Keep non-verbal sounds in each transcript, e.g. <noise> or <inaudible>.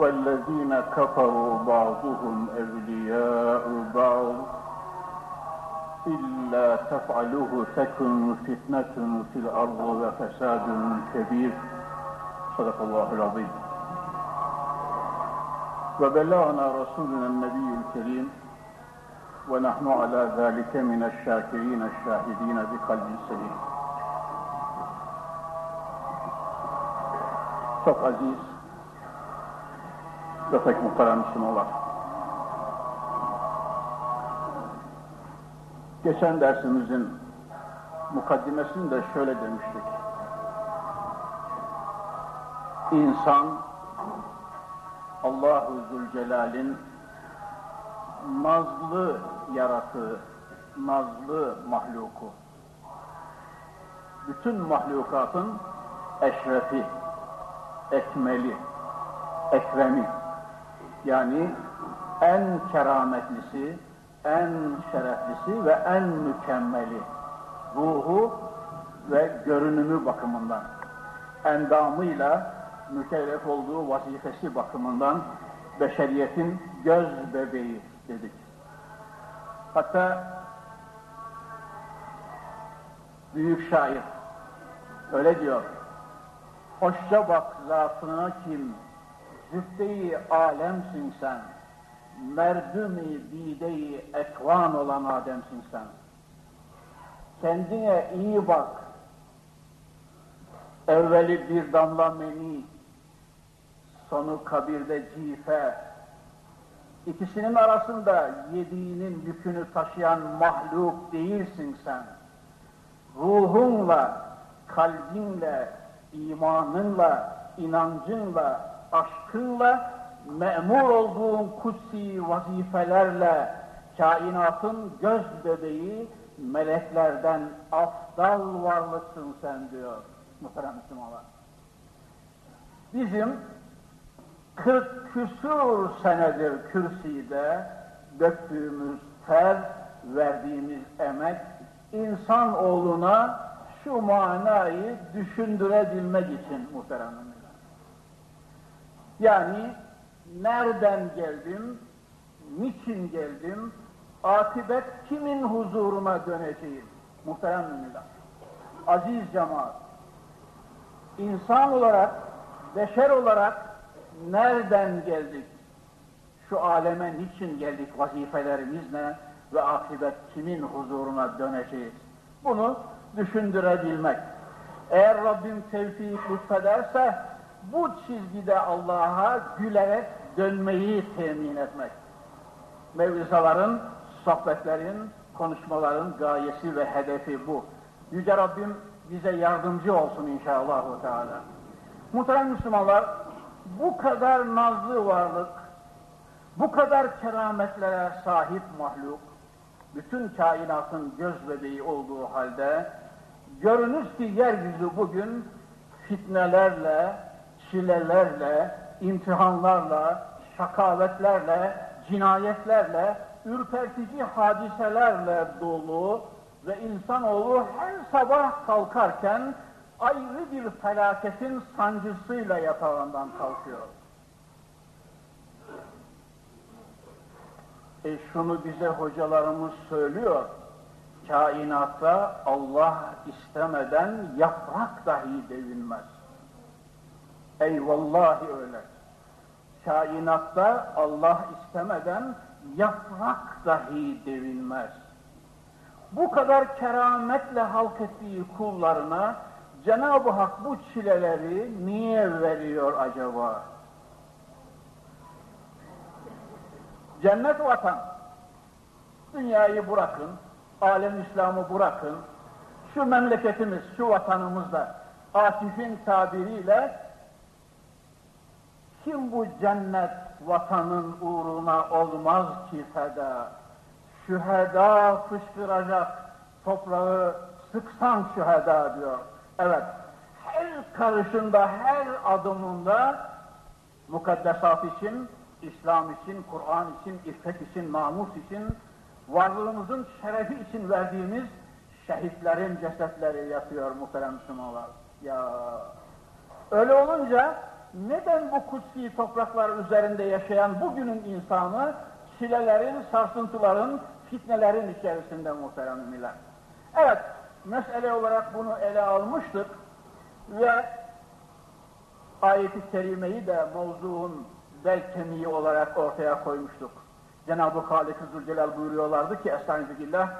والذين كفروا بعضهم أولياء بعض إلا تفعلوه تكن فتنة في الأرض وفساد كبير. صدق الله العظيم. وبلغنا رسولنا النبي الكريم ونحن على ذلك من الشاكرين الشاهدين بقلب سليم. Çok aziz pek muhterem Müslümanlar. Geçen dersimizin mukaddimesinde şöyle demiştik. İnsan Allahu Zülcelal'in nazlı yaratığı, nazlı mahluku. Bütün mahlukatın eşrefi, ekmeli, ekremi. Yani en kerametlisi, en şereflisi ve en mükemmeli. Ruhu ve görünümü bakımından, endamıyla mükellef olduğu vazifesi bakımından beşeriyetin göz bebeği dedik. Hatta büyük şair öyle diyor. Hoşça bak zatına kim, züfte-i alemsin sen, merdüm-i bide-i ekvan olan Ademsin sen. Kendine iyi bak, evveli bir damla meni, sonu kabirde cife, ikisinin arasında yediğinin yükünü taşıyan mahluk değilsin sen. Ruhunla, kalbinle, imanınla, inancınla, aşkınla, memur olduğun kutsi vazifelerle kainatın göz bebeği, meleklerden afdal varlıksın sen diyor muhterem Müslümanlar. Bizim 40 küsur senedir kürsüde döktüğümüz ter, verdiğimiz emek, insan oğluna şu manayı düşündürebilmek için muhteremler. Yani nereden geldim, niçin geldim, akibet kimin huzuruna döneceğim muhterem müminler. Aziz cemaat, insan olarak, beşer olarak nereden geldik? Şu aleme niçin geldik, vazifelerimiz ne ve akibet kimin huzuruna döneceğiz? Bunu düşündürebilmek. Eğer Rabbim tevfik lütfederse bu çizgide Allah'a gülerek dönmeyi temin etmek. Mevlizaların, sohbetlerin, konuşmaların gayesi ve hedefi bu. Yüce Rabbim bize yardımcı olsun inşallah. Teala. Muhterem Müslümanlar, bu kadar nazlı varlık, bu kadar kerametlere sahip mahluk, bütün kainatın göz bebeği olduğu halde, görünüz ki yeryüzü bugün fitnelerle, çilelerle, imtihanlarla, şakavetlerle, cinayetlerle, ürpertici hadiselerle dolu ve insanoğlu her sabah kalkarken ayrı bir felaketin sancısıyla yatağından kalkıyor. E şunu bize hocalarımız söylüyor, kainatta Allah istemeden yaprak dahi devinmez. Eyvallahi öyle. Kainatta Allah istemeden yaprak dahi devinmez. Bu kadar kerametle halk ettiği kullarına Cenab-ı Hak bu çileleri niye veriyor acaba? Cennet vatan, dünyayı bırakın, alem İslam'ı bırakın, şu memleketimiz, şu vatanımızda Atif'in tabiriyle Kim bu cennet vatanın uğruna olmaz ki feda? Şüheda fışkıracak, toprağı sıksan şüheda diyor. Evet, her karışında, her adımında mukaddesat için, İslam için, Kur'an için, iffet için, namus için, varlığımızın şerefi için verdiğimiz şehitlerin cesetleri yatıyor muhterem Müslümanlar. Ya öyle olunca neden bu kutsi topraklar üzerinde yaşayan bugünün insanı çilelerin, sarsıntıların, fitnelerin içerisinde muhterem millet? Evet, mesele olarak bunu ele almıştık ve ayet-i kerimeyi de mevzuun bel kemiği olarak ortaya koymuştuk. Cenab-ı Halik-i Zülcelal buyuruyorlardı ki Estağfirullah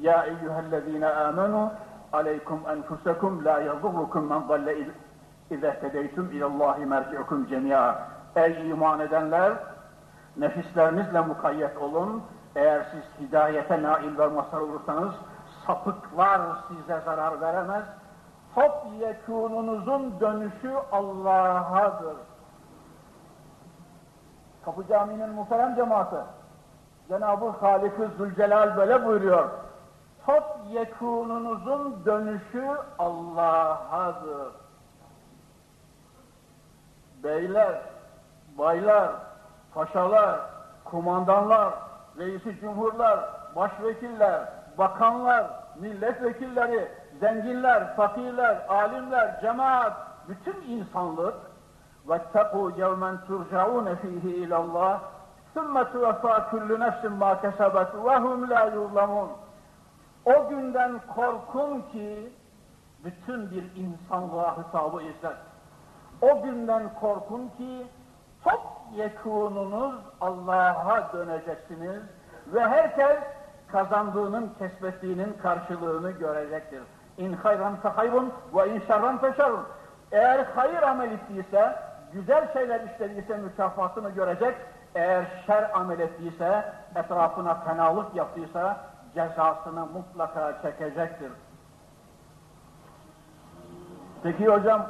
Ya eyyühellezine amenu aleykum enfusekum la yazurrukum men dalle اِذَا تَدَيْتُمْ اِلَى اللّٰهِ مَرْجِعُكُمْ جَمِيعًا Ey iman edenler, nefislerinizle mukayyet olun. Eğer siz hidayete nail ve mazhar olursanız, sapıklar size zarar veremez. Top yekununuzun dönüşü Allah'adır. Kapı Camii'nin muhterem cemaati, Cenab-ı Halik-i Zülcelal böyle buyuruyor. Top yekununuzun dönüşü Allah'adır. Beyler, baylar, paşalar, kumandanlar, reisi cumhurlar, başvekiller, bakanlar, milletvekilleri, zenginler, fakirler, alimler, cemaat, bütün insanlık وَاتَّقُوا يَوْمًا تُرْجَعُونَ ف۪يهِ اِلَى اللّٰهِ ثُمَّ تُوَفَّى كُلُّ نَفْسٍ مَا كَسَبَتْ وَهُمْ لَا يُظْلَمُونَ O günden korkun ki bütün bir insanlığa hitabı izzet. O günden korkun ki çok yekununuz Allah'a döneceksiniz ve herkes kazandığının, kesbettiğinin karşılığını görecektir. İn hayran fe hayrun ve in şerran fe şerrun. Eğer hayır amel ettiyse, güzel şeyler işlediyse mükafatını görecek. Eğer şer amel ettiyse, etrafına fenalık yaptıysa cezasını mutlaka çekecektir. Peki hocam,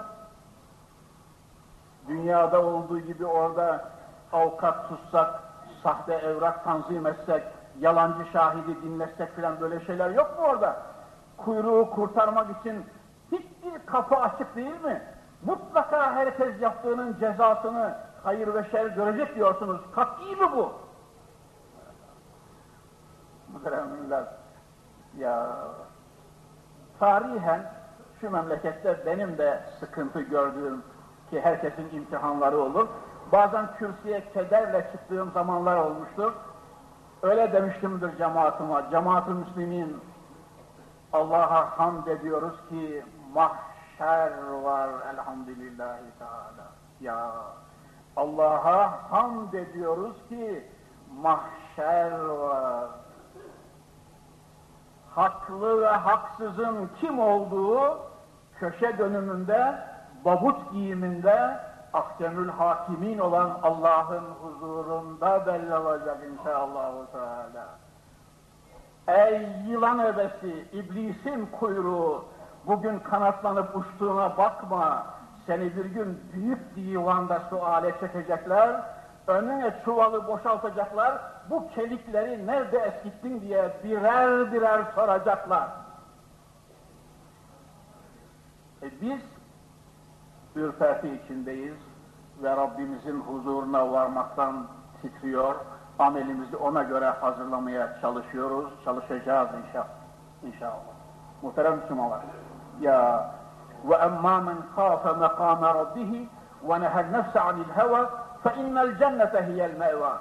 dünyada olduğu gibi orada avukat tutsak, sahte evrak tanzim etsek, yalancı şahidi dinlesek filan böyle şeyler yok mu orada? Kuyruğu kurtarmak için hiçbir kapı açık değil mi? Mutlaka herkes yaptığının cezasını hayır ve şer görecek diyorsunuz. Kat'i mi bu? Muhteremler, ya tarihen şu memlekette benim de sıkıntı gördüğüm ki herkesin imtihanları olur. Bazen kürsüye kederle çıktığım zamanlar olmuştur. Öyle demiştimdir cemaatıma, cemaat-ı müslimin Allah'a hamd ediyoruz ki mahşer var elhamdülillahi teala. Ya Allah'a hamd ediyoruz ki mahşer var. Haklı ve haksızın kim olduğu köşe dönümünde babut giyiminde ahkemül hakimin olan Allah'ın huzurunda belli olacak inşallah. Teala. Ey yılan ebesi, iblisin kuyruğu, bugün kanatlanıp uçtuğuna bakma, seni bir gün büyük divanda suale çekecekler, önüne çuvalı boşaltacaklar, bu kelikleri nerede eskittin diye birer birer soracaklar. E biz ürperti içindeyiz ve Rabbimizin huzuruna varmaktan titriyor. Amelimizi ona göre hazırlamaya çalışıyoruz, çalışacağız inşallah. İnşallah. Muhterem Müslümanlar. Ya ve emmâ men khâfe mekâme rabbihi ve nehel nefse anil heva fe innel cennete hiyel meva.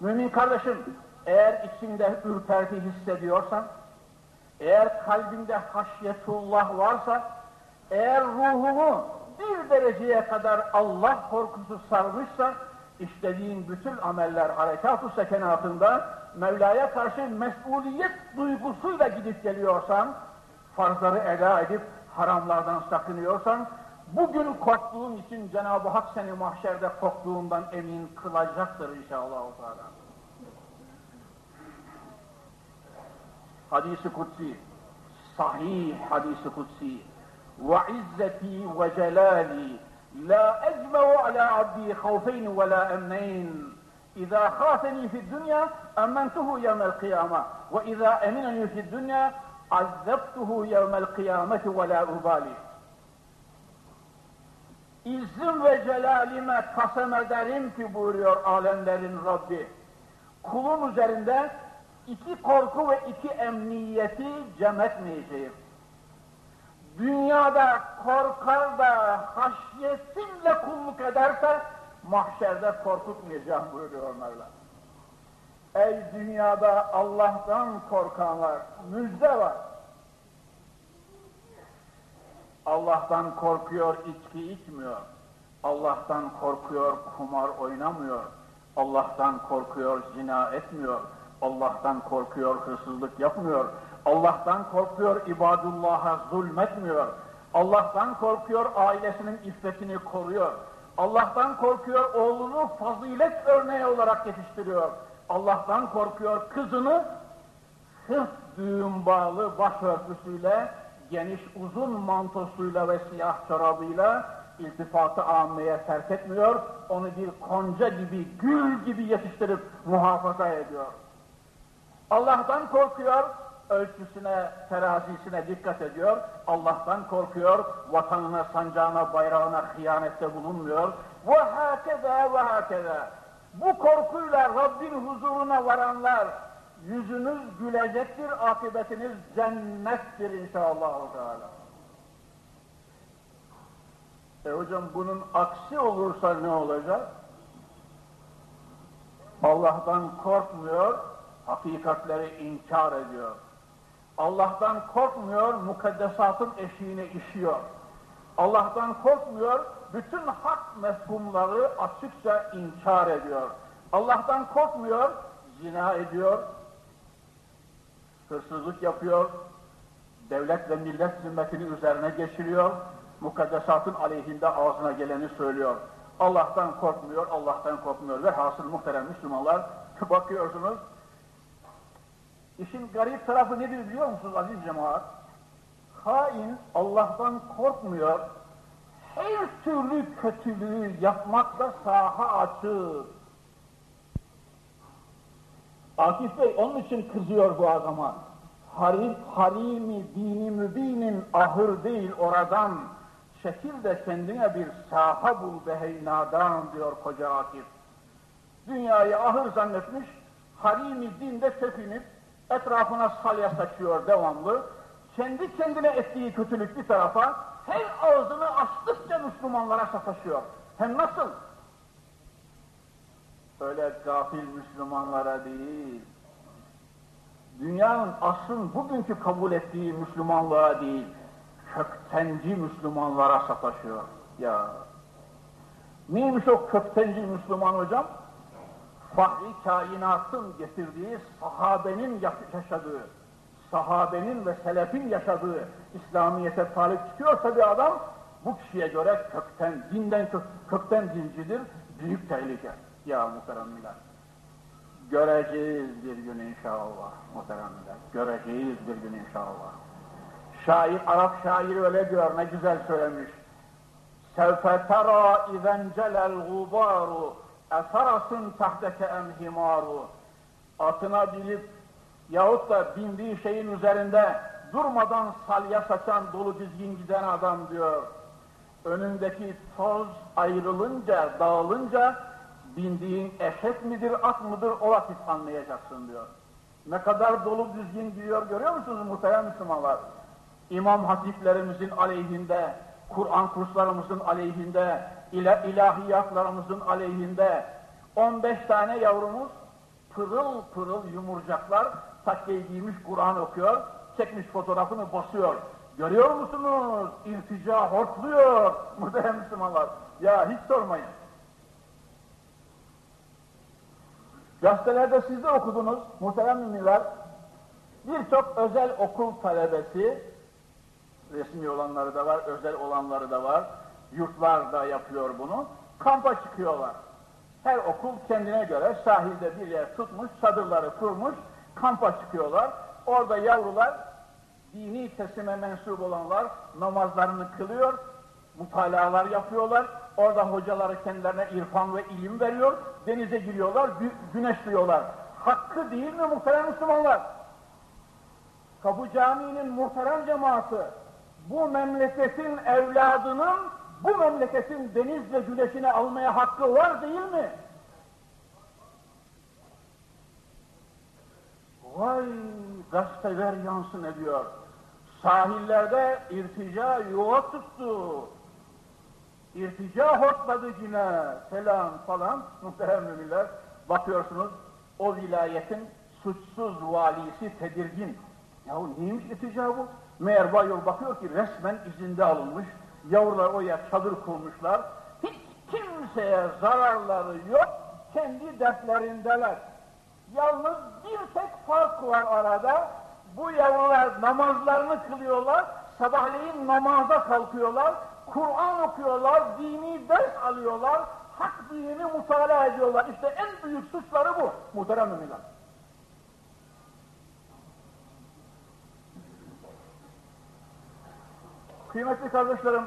Mümin kardeşim, eğer içinde ürperti hissediyorsan, eğer kalbinde haşyetullah varsa, eğer ruhunu bir dereceye kadar Allah korkusu sarmışsa, işlediğin bütün ameller harekat-ı sekenatında Mevla'ya karşı mesuliyet duygusuyla gidip geliyorsan, farzları eda edip haramlardan sakınıyorsan, bugün korktuğun için Cenab-ı Hak seni mahşerde korktuğundan emin kılacaktır inşallah. Hadis-i Kutsi, sahih hadis-i Kutsi, وعزتي وجلالي La ecme'u ala abdi havfeyn ve la emneyn. İza khafeni fi dünya emmentuhu yevmel kıyama ve iza emineni fi dünya azzebtuhu yevmel kıyameti ve la ubali. İzzim ve celalime kasem ederim ki buyuruyor alemlerin Rabbi. Kulun üzerinde iki korku ve iki emniyeti cem etmeyeceğim. Dünyada korkar da haşyetimle kulluk ederse mahşerde korkutmayacağım buyuruyor onlarla. Ey dünyada Allah'tan korkanlar, müjde var. Allah'tan korkuyor, içki içmiyor. Allah'tan korkuyor, kumar oynamıyor. Allah'tan korkuyor, zina etmiyor. Allah'tan korkuyor, hırsızlık yapmıyor. Allah'tan korkuyor, ibadullah'a zulmetmiyor. Allah'tan korkuyor, ailesinin iffetini koruyor. Allah'tan korkuyor, oğlunu fazilet örneği olarak yetiştiriyor. Allah'tan korkuyor, kızını hıf düğüm bağlı başörtüsüyle, geniş uzun mantosuyla ve siyah çorabıyla iltifatı almaya terk etmiyor, onu bir konca gibi, gül gibi yetiştirip muhafaza ediyor. Allah'tan korkuyor, ölçüsüne, terazisine dikkat ediyor, Allah'tan korkuyor, vatanına, sancağına, bayrağına hıyanette bulunmuyor. Ve hakeza ve hakeza. Bu korkuyla Rabbin huzuruna varanlar, yüzünüz gülecektir, akıbetiniz cennettir inşallah. E hocam bunun aksi olursa ne olacak? Allah'tan korkmuyor, hakikatleri inkar ediyor. Allah'tan korkmuyor, mukaddesatın eşiğine işiyor. Allah'tan korkmuyor, bütün hak mefhumları açıkça inkar ediyor. Allah'tan korkmuyor, zina ediyor, hırsızlık yapıyor, devlet ve millet zimmetini üzerine geçiriyor, mukaddesatın aleyhinde ağzına geleni söylüyor. Allah'tan korkmuyor, Allah'tan korkmuyor ve hasıl muhterem Müslümanlar bakıyorsunuz. İşin garip tarafı nedir biliyor musunuz aziz cemaat? Hain Allah'tan korkmuyor, her türlü kötülüğü yapmakla saha açır. Akif Bey onun için kızıyor bu adama. Harim, harimi dini mübinin ahır değil oradan, şekil de kendine bir saha bul beheynadan diyor koca Akif. Dünyayı ahır zannetmiş, harimi dinde tepinip etrafına salya saçıyor devamlı. Kendi kendine ettiği kötülük bir tarafa, her ağzını açtıkça Müslümanlara sataşıyor. Hem nasıl? Öyle gafil Müslümanlara değil, dünyanın asrın bugünkü kabul ettiği Müslümanlığa değil, köktenci Müslümanlara sataşıyor. Ya neymiş o köktenci Müslüman hocam? Fahri kainatın getirdiği sahabenin yaşadığı, sahabenin ve selefin yaşadığı İslamiyet'e talip çıkıyorsa bir adam, bu kişiye göre kökten, dinden kök, kökten dincidir, büyük tehlike. Ya muhteremler. Göreceğiz bir gün inşallah muhteremler. Göreceğiz bir gün inşallah. Şair, Arap şairi öyle diyor, ne güzel söylemiş. Sevfe tera izen celel gubaru eferasın tahteke emhimaru. Atına binip yahut da bindiği şeyin üzerinde durmadan salya saçan dolu dizgin giden adam diyor. Önündeki toz ayrılınca, dağılınca bindiğin eşek midir, at mıdır o vakit anlayacaksın diyor. Ne kadar dolu düzgün gidiyor görüyor musunuz muhterem Müslümanlar? İmam hatiplerimizin aleyhinde, Kur'an kurslarımızın aleyhinde, ila ilahiyatlarımızın aleyhinde 15 tane yavrumuz pırıl pırıl yumurcaklar takkeyi giymiş Kur'an okuyor, çekmiş fotoğrafını basıyor. Görüyor musunuz? İltica hortluyor <laughs> muhterem Müslümanlar. Ya hiç sormayın. Gazetelerde siz de okudunuz muhterem müminler. Birçok özel okul talebesi, resmi olanları da var, özel olanları da var. Yurtlar da yapıyor bunu. Kampa çıkıyorlar. Her okul kendine göre sahilde bir yer tutmuş, çadırları kurmuş, kampa çıkıyorlar. Orada yavrular, dini teslime mensup olanlar namazlarını kılıyor, mutalalar yapıyorlar. Orada hocaları kendilerine irfan ve ilim veriyor. Denize giriyorlar, gü güneşliyorlar. Hakkı değil mi muhterem Müslümanlar? Kapı Camii'nin muhterem cemaati bu memleketin evladının bu memleketin deniz ve güneşini almaya hakkı var değil mi? Vay gazeteler yansın ediyor. Sahillerde irtica yuva tuttu. İrtica hortladı yine selam falan muhterem müminler. Bakıyorsunuz o vilayetin suçsuz valisi tedirgin. Yahu neymiş irtica bu? Meğer Bayol bakıyor ki resmen izinde alınmış. Yavrular oraya çadır kurmuşlar. Hiç kimseye zararları yok. Kendi dertlerindeler. Yalnız bir tek fark var arada. Bu yavrular namazlarını kılıyorlar. Sabahleyin namaza kalkıyorlar. Kur'an okuyorlar, dini ders alıyorlar, hak dinini mutala ediyorlar. İşte en büyük suçları bu muhterem müminler. Kıymetli kardeşlerim,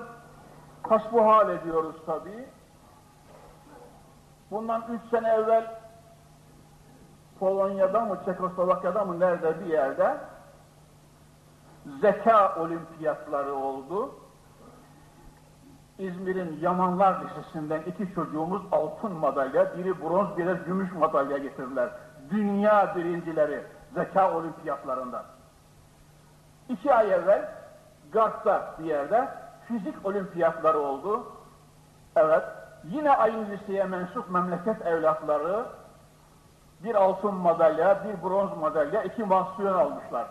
hasbuhal ediyoruz tabii. Bundan üç sene evvel Polonya'da mı, Çekoslovakya'da mı, nerede bir yerde zeka olimpiyatları oldu. İzmir'in Yamanlar Lisesi'nden iki çocuğumuz altın madalya, biri bronz, biri gümüş madalya getirdiler. Dünya birincileri zeka olimpiyatlarında. İki ay evvel Gart'ta bir yerde fizik olimpiyatları oldu. Evet, yine aynı liseye mensup memleket evlatları bir altın madalya, bir bronz madalya, iki mahsiyon almışlar.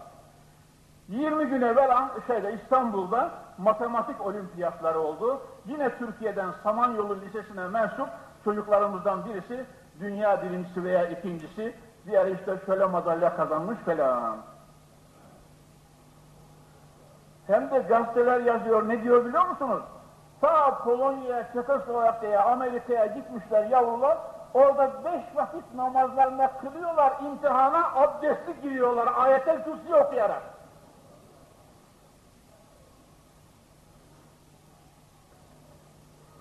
20 gün evvel şeyde İstanbul'da matematik olimpiyatları oldu. Yine Türkiye'den Samanyolu Lisesi'ne mensup çocuklarımızdan birisi dünya birincisi veya ikincisi, diğer işte şöyle madalya kazanmış falan. Hem de gazeteler yazıyor, ne diyor biliyor musunuz? Ta Polonya'ya, Çekoslovakya'ya, Amerika'ya gitmişler yavrular, orada beş vakit namazlarına kılıyorlar, imtihana abdestli giriyorlar, ayetel kürsi okuyarak.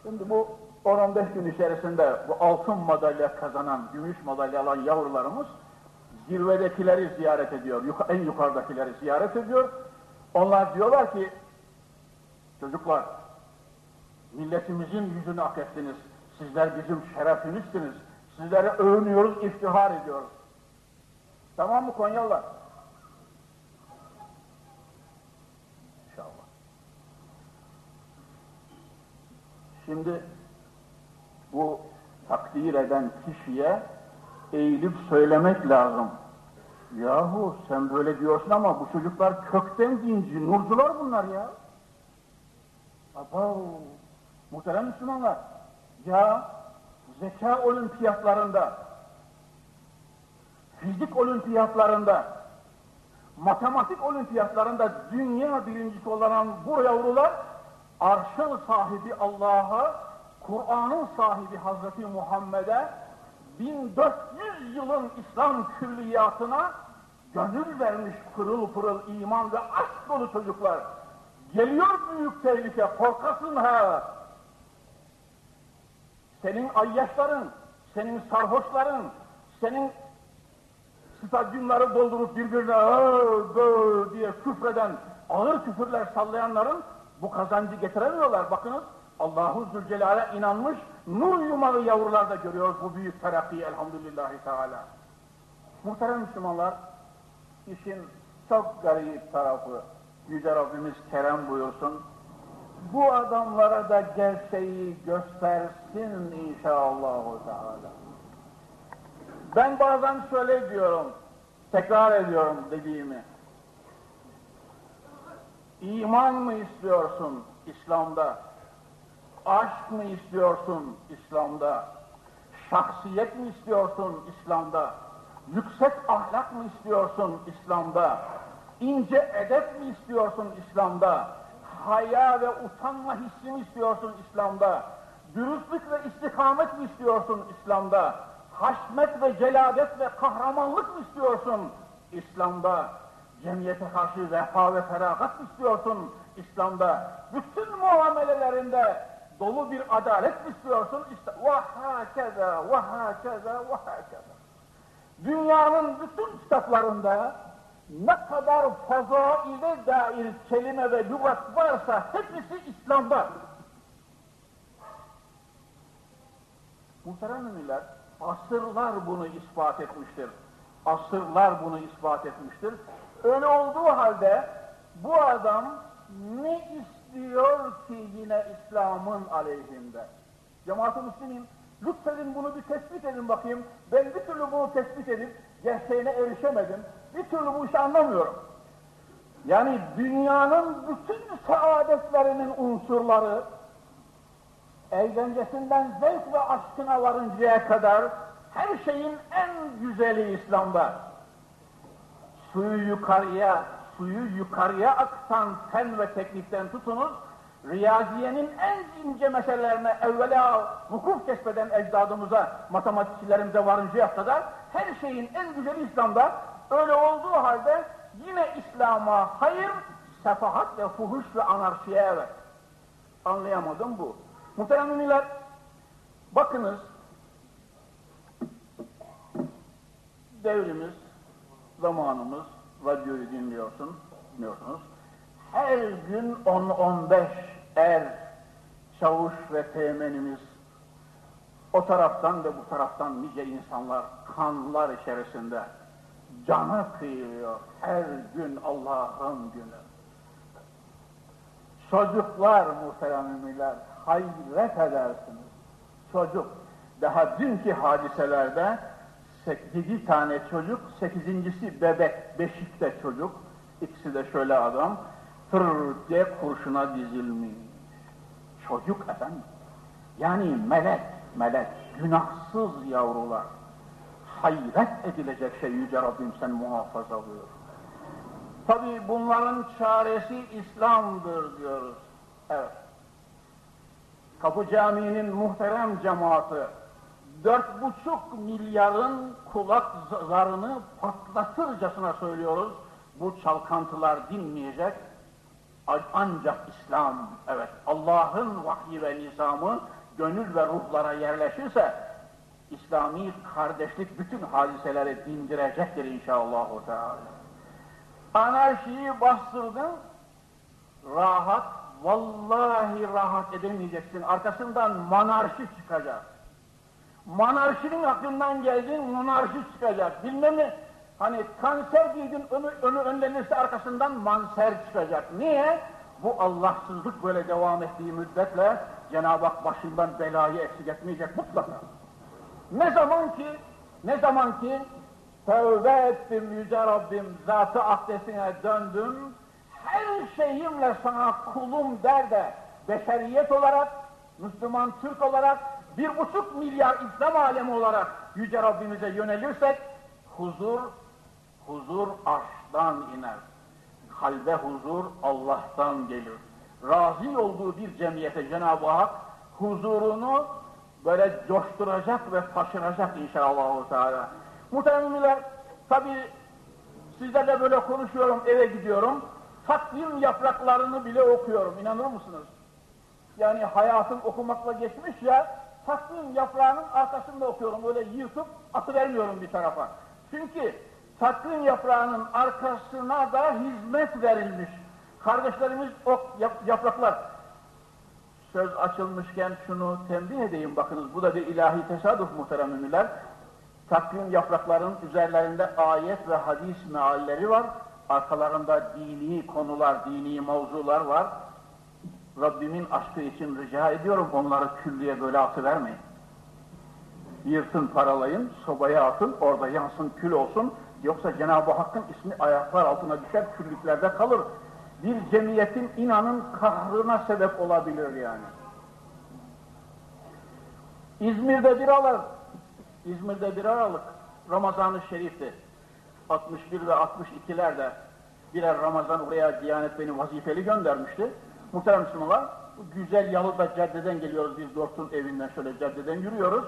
Şimdi bu 10-15 gün içerisinde bu altın madalya kazanan, gümüş madalya alan yavrularımız zirvedekileri ziyaret ediyor, en yukarıdakileri ziyaret ediyor. Onlar diyorlar ki, çocuklar, milletimizin yüzünü hak ettiniz, sizler bizim şerefimizsiniz, sizleri övünüyoruz, iftihar ediyoruz. Tamam mı Konyalılar? Şimdi bu takdir eden kişiye eğilip söylemek lazım. Yahu sen böyle diyorsun ama bu çocuklar kökten dinci, nurcular bunlar ya. Aba, muhterem Müslümanlar, ya zeka olimpiyatlarında, fizik olimpiyatlarında, matematik olimpiyatlarında dünya birincisi olan bu yavrular arşın sahibi Allah'a, Kur'an'ın sahibi Hazreti Muhammed'e 1400 yılın İslam külliyatına gönül vermiş pırıl pırıl iman ve aşk dolu çocuklar. Geliyor büyük tehlike, korkasın ha. Senin ayyaşların, senin sarhoşların, senin stadyumları doldurup birbirine öö, diye küfreden, ağır küfürler sallayanların bu kazancı getiremiyorlar. Bakınız Allahu Zülcelal'e inanmış nur yumağı yavrular da görüyor bu büyük terakkiyi elhamdülillahi teala. Muhterem Müslümanlar, işin çok garip tarafı, Yüce Rabbimiz kerem buyursun, bu adamlara da gerçeği göstersin inşallah. Teala. Ben bazen şöyle diyorum, tekrar ediyorum dediğimi. İman mı istiyorsun İslam'da? Aşk mı istiyorsun İslam'da? Şahsiyet mi istiyorsun İslam'da? Yüksek ahlak mı istiyorsun İslam'da? İnce edep mi istiyorsun İslam'da? Haya ve utanma hissi mi istiyorsun İslam'da? Dürüstlük ve istikamet mi istiyorsun İslam'da? Haşmet ve celadet ve kahramanlık mı istiyorsun İslam'da? Cemiyete karşı vefa ve feragat istiyorsun İslam'da. Bütün muamelelerinde dolu bir adalet istiyorsun. İşte vahakeza, vahakeza, vahakeza. Dünyanın bütün kitaplarında ne kadar fazaile dair kelime ve lügat varsa hepsi İslam'da. Muhterem müminler, asırlar bunu ispat etmiştir. Asırlar bunu ispat etmiştir. Öyle olduğu halde bu adam ne istiyor ki yine İslam'ın aleyhinde? Cemaat-ı Müslümin, lütfedin bunu bir tespit edin bakayım. Ben bir türlü bunu tespit edip gerçeğine erişemedim. Bir türlü bu işi anlamıyorum. Yani dünyanın bütün saadetlerinin unsurları, eğlencesinden zevk ve aşkına varıncaya kadar her şeyin en güzeli İslam'da. Suyu yukarıya, suyu yukarıya aksan fen ve teknikten tutunuz, riyaziyenin en ince meselelerine evvela hukuk keşfeden ecdadımıza, matematikçilerimize varıncaya kadar her şeyin en güzeli İslam'da. Öyle olduğu halde yine İslam'a hayır, sefahat ve fuhuş ve anarşiye evet. Anlayamadım bu. Muhterem bakınız, devrimiz, zamanımız, radyoyu dinliyorsun, dinliyorsunuz. Her gün 10-15 er, çavuş ve teğmenimiz o taraftan ve bu taraftan nice insanlar kanlar içerisinde cana kıyılıyor. Her gün Allah'ın günü. Çocuklar muhterem müminler, hayret edersiniz. Çocuk, daha dünkü hadiselerde yedi tane çocuk, sekizincisi bebek, beşikte çocuk, ikisi de şöyle adam, tır diye kurşuna dizilmiş. Çocuk efendim. Yani melek, melek, günahsız yavrular. Hayret edilecek şey Yüce Rabbim sen muhafaza buyur. Tabi bunların çaresi İslam'dır diyoruz. Evet. Kapı Camii'nin muhterem cemaati dört buçuk milyarın kulak zarını patlatırcasına söylüyoruz. Bu çalkantılar dinmeyecek. Ancak İslam, evet Allah'ın vahyi ve nizamı gönül ve ruhlara yerleşirse İslami kardeşlik bütün hadiseleri dindirecektir inşallah. Anarşiyi bastırdın, rahat, vallahi rahat edemeyeceksin. Arkasından monarşi çıkacak. Monarşinin aklından geldiğin monarşi çıkacak. Bilmem ne, hani kanser bir gün önü, önlenirse arkasından manser çıkacak. Niye? Bu Allahsızlık böyle devam ettiği müddetle Cenab-ı Hak başından belayı eksik etmeyecek mutlaka. Ne zaman ki, ne zaman ki tövbe ettim yüce Rabbim, zatı akdesine döndüm, her şeyimle sana kulum der de, beşeriyet olarak, Müslüman Türk olarak, bir buçuk milyar İslam alemi olarak Yüce Rabbimize yönelirsek, huzur, huzur arştan iner. Kalbe huzur Allah'tan gelir. Razı olduğu bir cemiyete Cenab-ı Hak huzurunu böyle coşturacak ve taşıracak inşallah. Teala. Muhteremler, tabi sizlerle böyle konuşuyorum, eve gidiyorum. Takvim yapraklarını bile okuyorum, inanır mısınız? Yani hayatım okumakla geçmiş ya, takvim yaprağının arkasında okuyorum, öyle yırtıp atıvermiyorum bir tarafa. Çünkü takvim yaprağının arkasına da hizmet verilmiş. Kardeşlerimiz o yapraklar. Söz açılmışken şunu tembih edeyim bakınız, bu da bir ilahi tesadüf muhterem müminler. Takvim yaprakların üzerlerinde ayet ve hadis mealleri var. Arkalarında dini konular, dini mevzular var. Rabbimin aşkı için rica ediyorum onları küllüye böyle atıvermeyin. Yırtın paralayın, sobaya atın, orada yansın kül olsun. Yoksa Cenab-ı Hakk'ın ismi ayaklar altına düşer, küllüklerde kalır. Bir cemiyetin inanın kahrına sebep olabilir yani. İzmir'de bir Aralık, İzmir'de bir Aralık Ramazan-ı Şerif'ti. 61 ve 62'lerde birer Ramazan oraya Diyanet beni vazifeli göndermişti. Muhterem Müslümanlar, bu güzel Yalıda caddeden geliyoruz biz Dort'un evinden şöyle caddeden yürüyoruz.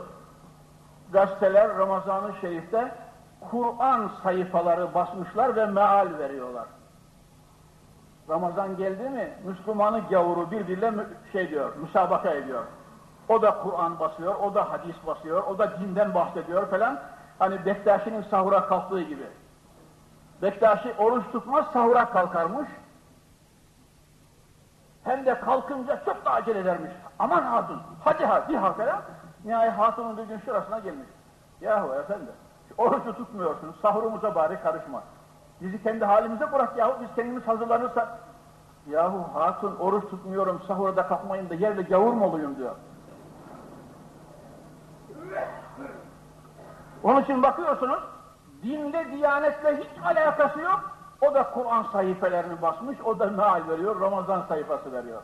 Gazeteler Ramazan-ı Şerif'te Kur'an sayfaları basmışlar ve meal veriyorlar. Ramazan geldi mi Müslümanı gavuru birbiriyle şey diyor, müsabaka ediyor. O da Kur'an basıyor, o da hadis basıyor, o da dinden bahsediyor falan. Hani Bektaşi'nin sahura kalktığı gibi. Bektaşi oruç tutmaz, sahura kalkarmış. Hem de kalkınca çok da acele edermiş. Aman hatun, hadi hadi ha falan. Nihayet hatunun bir gün şurasına gelmiş. Yahu efendi, orucu tutmuyorsunuz, sahurumuza bari karışma. Bizi kendi halimize bırak yahu, biz kendimiz hazırlanırsak. Yahu hatun oruç tutmuyorum, sahurda kalkmayın da yerde gavur mu olayım diyor. Onun için bakıyorsunuz, dinle, diyanetle hiç alakası yok. O da Kur'an sayfelerini basmış, o da meal veriyor, Ramazan sayfası veriyor.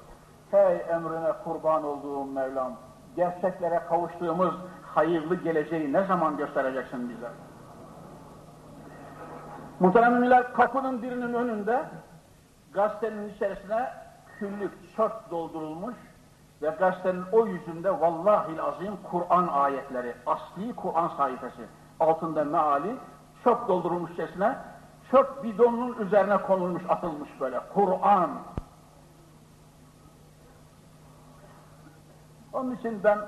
Hey emrine kurban olduğum Mevlam, gerçeklere kavuştuğumuz hayırlı geleceği ne zaman göstereceksin bize? Muhterem kapının birinin önünde gazetenin içerisine küllük, çöp doldurulmuş ve gazetenin o yüzünde vallahi azim Kur'an ayetleri, asli Kur'an sayfası altında meali çöp doldurulmuşçesine çöp bidonunun üzerine konulmuş, atılmış böyle. Kur'an. Onun için ben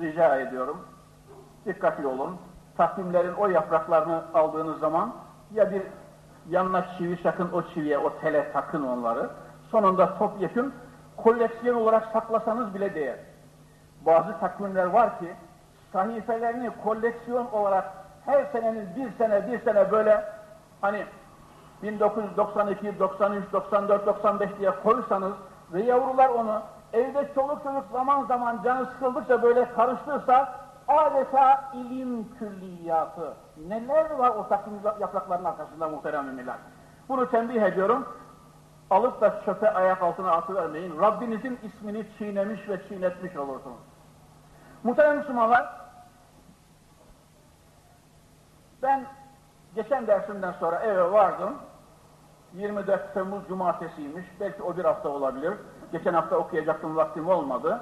rica ediyorum, dikkatli olun. Takvimlerin o yapraklarını aldığınız zaman ya bir yanına çivi sakın o çiviye, o tele takın onları. Sonunda topyekun koleksiyon olarak saklasanız bile değer. Bazı takvimler var ki sahifelerini koleksiyon olarak her senenin bir sene bir sene böyle hani 1992, 93, 94, 95 diye koysanız ve yavrular onu evde çoluk çocuk zaman zaman canı sıkıldıkça böyle karıştırsa adeta ilim külliyatı. Neler var o takım yaprakların arkasında muhterem müminler. Bunu tembih ediyorum. Alıp da çöpe ayak altına atıvermeyin. Rabbinizin ismini çiğnemiş ve çiğnetmiş olursunuz. Muhterem Müslümanlar, ben geçen dersimden sonra eve vardım. 24 Temmuz Cumartesiymiş. Belki o bir hafta olabilir. Geçen hafta okuyacaktım vaktim olmadı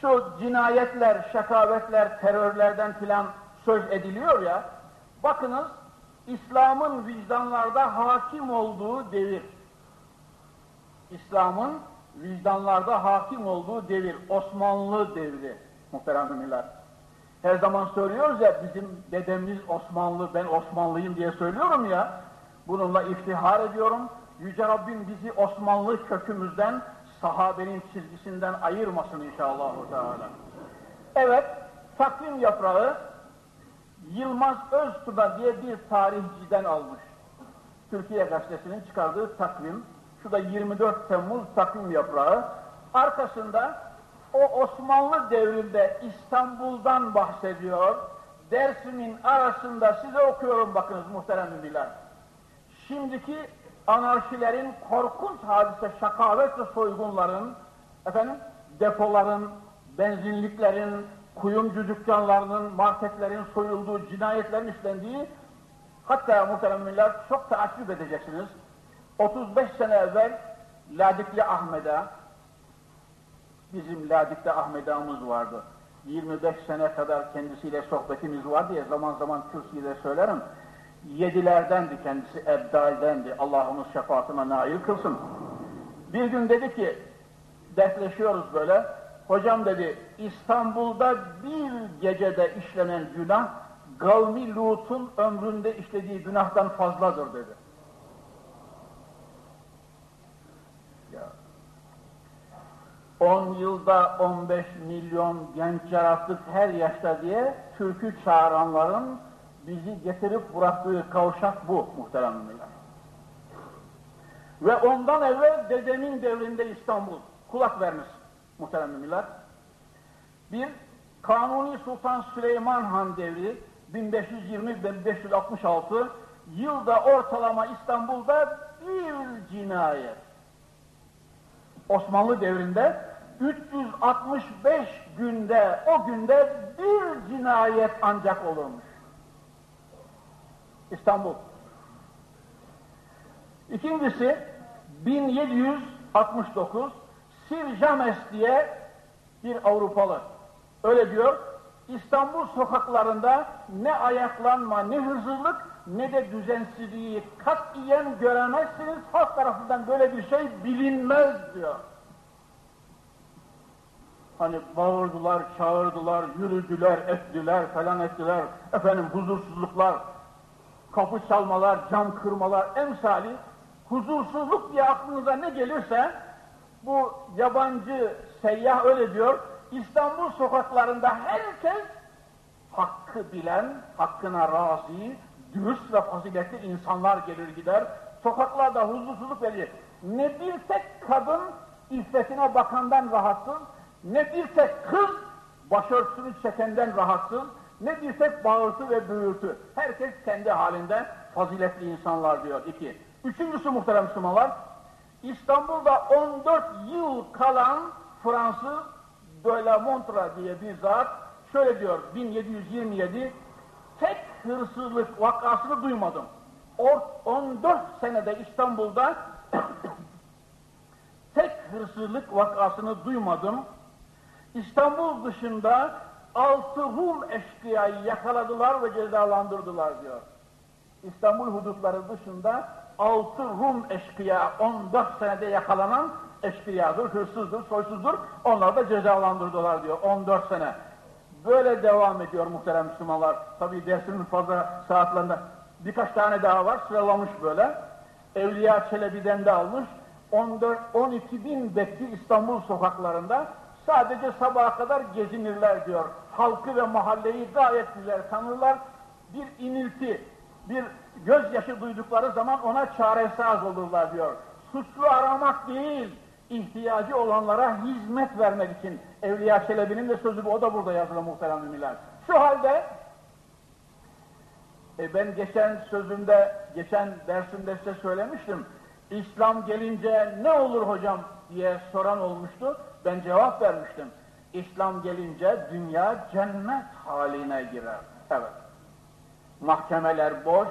şu cinayetler, şakavetler, terörlerden filan söz ediliyor ya, bakınız İslam'ın vicdanlarda hakim olduğu devir. İslam'ın vicdanlarda hakim olduğu devir, Osmanlı devri muhterem. Her zaman söylüyoruz ya bizim dedemiz Osmanlı, ben Osmanlıyım diye söylüyorum ya, bununla iftihar ediyorum. Yüce Rabbim bizi Osmanlı kökümüzden sahabenin çizgisinden ayırmasın inşallah. Evet, takvim yaprağı Yılmaz Öztuna diye bir tarihçiden almış. Türkiye Gazetesi'nin çıkardığı takvim. Şu da 24 Temmuz takvim yaprağı. Arkasında o Osmanlı devrinde İstanbul'dan bahsediyor. Dersimin arasında size okuyorum bakınız muhterem müminler. Şimdiki anarşilerin korkunç hadise, şakavet ve soygunların, efendim, depoların, benzinliklerin, kuyumcu dükkanlarının, marketlerin soyulduğu, cinayetlerin işlendiği, hatta muhteremler çok taaccüp edeceksiniz. 35 sene evvel Ladikli Ahmet'e, bizim Ladikli Ahmet'amız vardı. 25 sene kadar kendisiyle sohbetimiz var diye zaman zaman kürsüyle söylerim. Yedilerdendi kendisi, ebdaldendi. Allah'ımız şefaatine nail kılsın. Bir gün dedi ki, dertleşiyoruz böyle, hocam dedi, İstanbul'da bir gecede işlenen günah, Gavmi Lut'un ömründe işlediği günahtan fazladır dedi. Ya. 10 yılda 15 milyon genç yarattık her yaşta diye türkü çağıranların bizi getirip bıraktığı kavşak bu muhterem. Ve ondan evvel dedemin devrinde İstanbul kulak vermiş muhterem. Bir, Kanuni Sultan Süleyman Han devri 1520-1566 yılda ortalama İstanbul'da bir cinayet. Osmanlı devrinde 365 günde o günde bir cinayet ancak olurmuş. İstanbul. İkincisi 1769 Sir James diye bir Avrupalı. Öyle diyor. İstanbul sokaklarında ne ayaklanma, ne hırsızlık, ne de düzensizliği katiyen göremezsiniz. Halk tarafından böyle bir şey bilinmez diyor. Hani bağırdılar, çağırdılar, yürüdüler, ettiler, falan ettiler. Efendim huzursuzluklar, kapı çalmalar, cam kırmalar, emsali huzursuzluk diye aklınıza ne gelirse bu yabancı seyyah öyle diyor. İstanbul sokaklarında herkes hakkı bilen, hakkına razı, dürüst ve faziletli insanlar gelir gider. Sokaklarda huzursuzluk verir. Ne bir tek kadın iffetine bakandan rahatsız, ne bir tek kız başörtüsünü çekenden rahatsız, ne bir tek bağırtı ve böğürtü. Herkes kendi halinde faziletli insanlar diyor. İki. Üçüncüsü muhterem Müslümanlar, İstanbul'da 14 yıl kalan Fransız de la Montre diye bir zat şöyle diyor 1727 tek hırsızlık vakasını duymadım. 14 senede İstanbul'da <coughs> tek hırsızlık vakasını duymadım. İstanbul dışında altı Rum eşkıyayı yakaladılar ve cezalandırdılar diyor. İstanbul hudutları dışında altı Rum eşkıya 14 senede yakalanan eşkıyadır, hırsızdır, soysuzdur. Onlar da cezalandırdılar diyor 14 sene. Böyle devam ediyor muhterem Müslümanlar. Tabi dersinin fazla saatlerinde birkaç tane daha var sıralamış böyle. Evliya Çelebi'den de almış. 14, 12 bin bekçi İstanbul sokaklarında sadece sabaha kadar gezinirler diyor. Halkı ve mahalleyi gayet güzel tanırlar. Bir inilti, bir gözyaşı duydukları zaman ona çaresaz olurlar diyor. Suçlu aramak değil, ihtiyacı olanlara hizmet vermek için. Evliya Çelebi'nin de sözü bu, o da burada yazılı muhterem müminler. Şu halde, e ben geçen sözümde, geçen dersimde size söylemiştim, İslam gelince ne olur hocam diye soran olmuştu, ben cevap vermiştim. İslam gelince dünya cennet haline girer. Evet. Mahkemeler boş,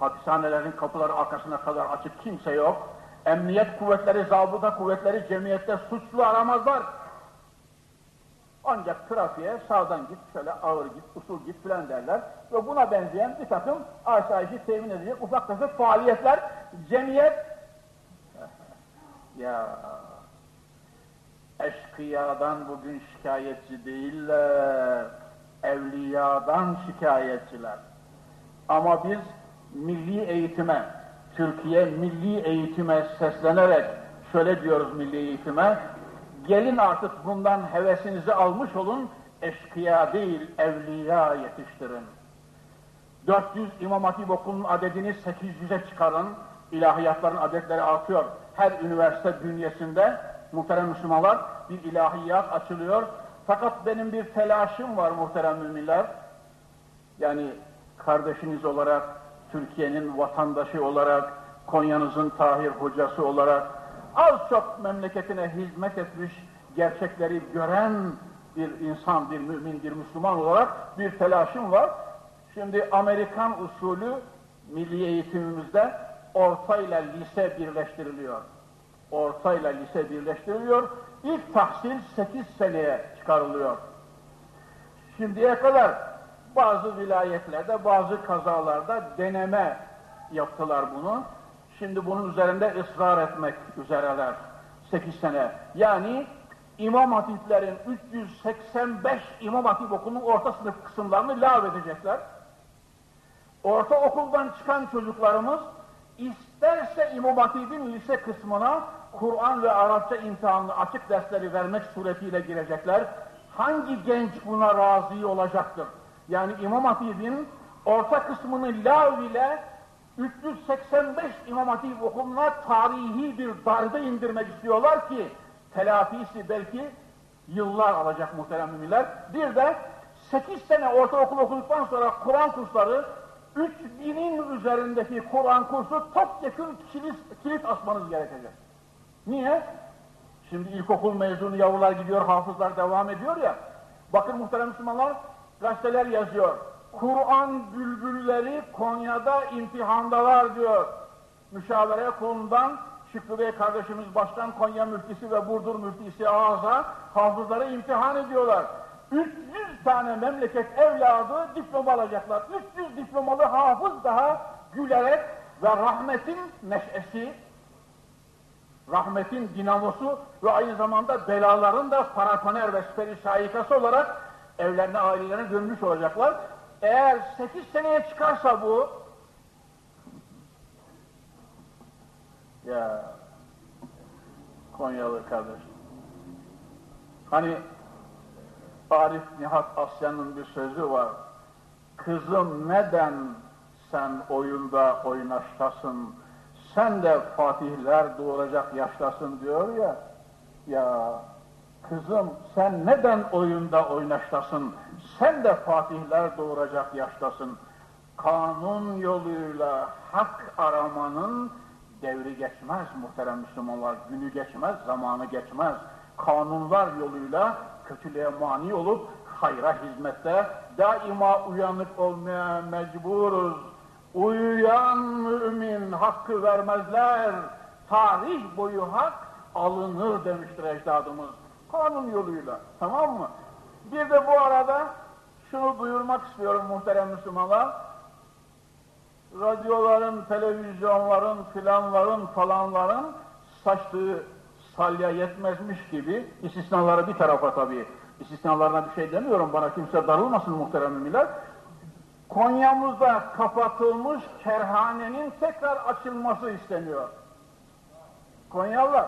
hapishanelerin kapıları arkasına kadar açık kimse yok. Emniyet kuvvetleri, zabıta kuvvetleri cemiyette suçlu aramazlar. Ancak trafiğe sağdan git, şöyle ağır git, usul git filan derler. Ve buna benzeyen bir takım asayişi temin edecek ufak tefek faaliyetler cemiyet <laughs> ya eşkıyadan bugün şikayetçi değiller, evliyadan şikayetçiler. Ama biz milli eğitime, Türkiye milli eğitime seslenerek şöyle diyoruz milli eğitime, gelin artık bundan hevesinizi almış olun, eşkıya değil evliya yetiştirin. 400 İmam Hatip okulunun adedini 800'e çıkarın, ilahiyatların adetleri artıyor. Her üniversite bünyesinde muhterem Müslümanlar bir ilahiyat açılıyor. Fakat benim bir telaşım var muhterem müminler. Yani kardeşiniz olarak, Türkiye'nin vatandaşı olarak, Konya'nızın Tahir hocası olarak az çok memleketine hizmet etmiş, gerçekleri gören bir insan, bir mümin, bir Müslüman olarak bir telaşım var. Şimdi Amerikan usulü milli eğitimimizde orta ile lise birleştiriliyor. Orta ile lise birleştiriliyor. İlk tahsil 8 seneye çıkarılıyor. Şimdiye kadar bazı vilayetlerde, bazı kazalarda deneme yaptılar bunu. Şimdi bunun üzerinde ısrar etmek üzereler. 8 sene. Yani İmam Hatiplerin 385 İmam Hatip okulunun orta sınıf kısımlarını lav edecekler. Ortaokuldan çıkan çocuklarımız isterse İmam Hatip'in lise kısmına Kur'an ve Arapça imtihanlı açık dersleri vermek suretiyle girecekler. Hangi genç buna razı olacaktır? Yani İmam Hatip'in orta kısmını lav ile 385 İmam Hatip okuluna tarihi bir darbe indirmek istiyorlar ki telafisi belki yıllar alacak muhterem müminler. Bir de 8 sene ortaokul okuduktan sonra Kur'an kursları 3000'in üzerindeki Kur'an kursu topyekun kilit, kilit asmanız gerekecek. Niye? Şimdi ilkokul mezunu yavrular gidiyor, hafızlar devam ediyor ya. Bakın muhterem Müslümanlar, gazeteler yazıyor. Kur'an bülbülleri Konya'da imtihandalar diyor. Müşavere kurulundan Şükrü Bey kardeşimiz başkan Konya müftisi ve Burdur müftisi ağza hafızları imtihan ediyorlar. 300 tane memleket evladı diploma alacaklar. 300 diplomalı hafız daha gülerek ve rahmetin neşesi, rahmetin dinamosu ve aynı zamanda belaların da paratoner ve speri şahikası olarak evlerine, ailelerine dönmüş olacaklar. Eğer 8 seneye çıkarsa bu, ya Konyalı kardeş, hani Arif Nihat Asya'nın bir sözü var. Kızım neden sen oyunda oynaştasın, sen de fatihler doğuracak yaştasın diyor ya. Ya kızım sen neden oyunda oynaştasın, sen de fatihler doğuracak yaştasın. Kanun yoluyla hak aramanın devri geçmez muhterem Müslümanlar, günü geçmez, zamanı geçmez. Kanunlar yoluyla kötülüğe mani olup hayra hizmette daima uyanık olmaya mecburuz. Uyuyan mümin hakkı vermezler. Tarih boyu hak alınır demiştir ecdadımız. Kanun yoluyla. Tamam mı? Bir de bu arada şunu duyurmak istiyorum muhterem Müslümanlar. Radyoların, televizyonların, filanların, falanların saçtığı salya yetmezmiş gibi, istisnaları bir tarafa tabii, istisnalarına bir şey demiyorum, bana kimse darılmasın muhterem müminler. Konya'mızda kapatılmış kerhanenin tekrar açılması isteniyor. Konyalılar,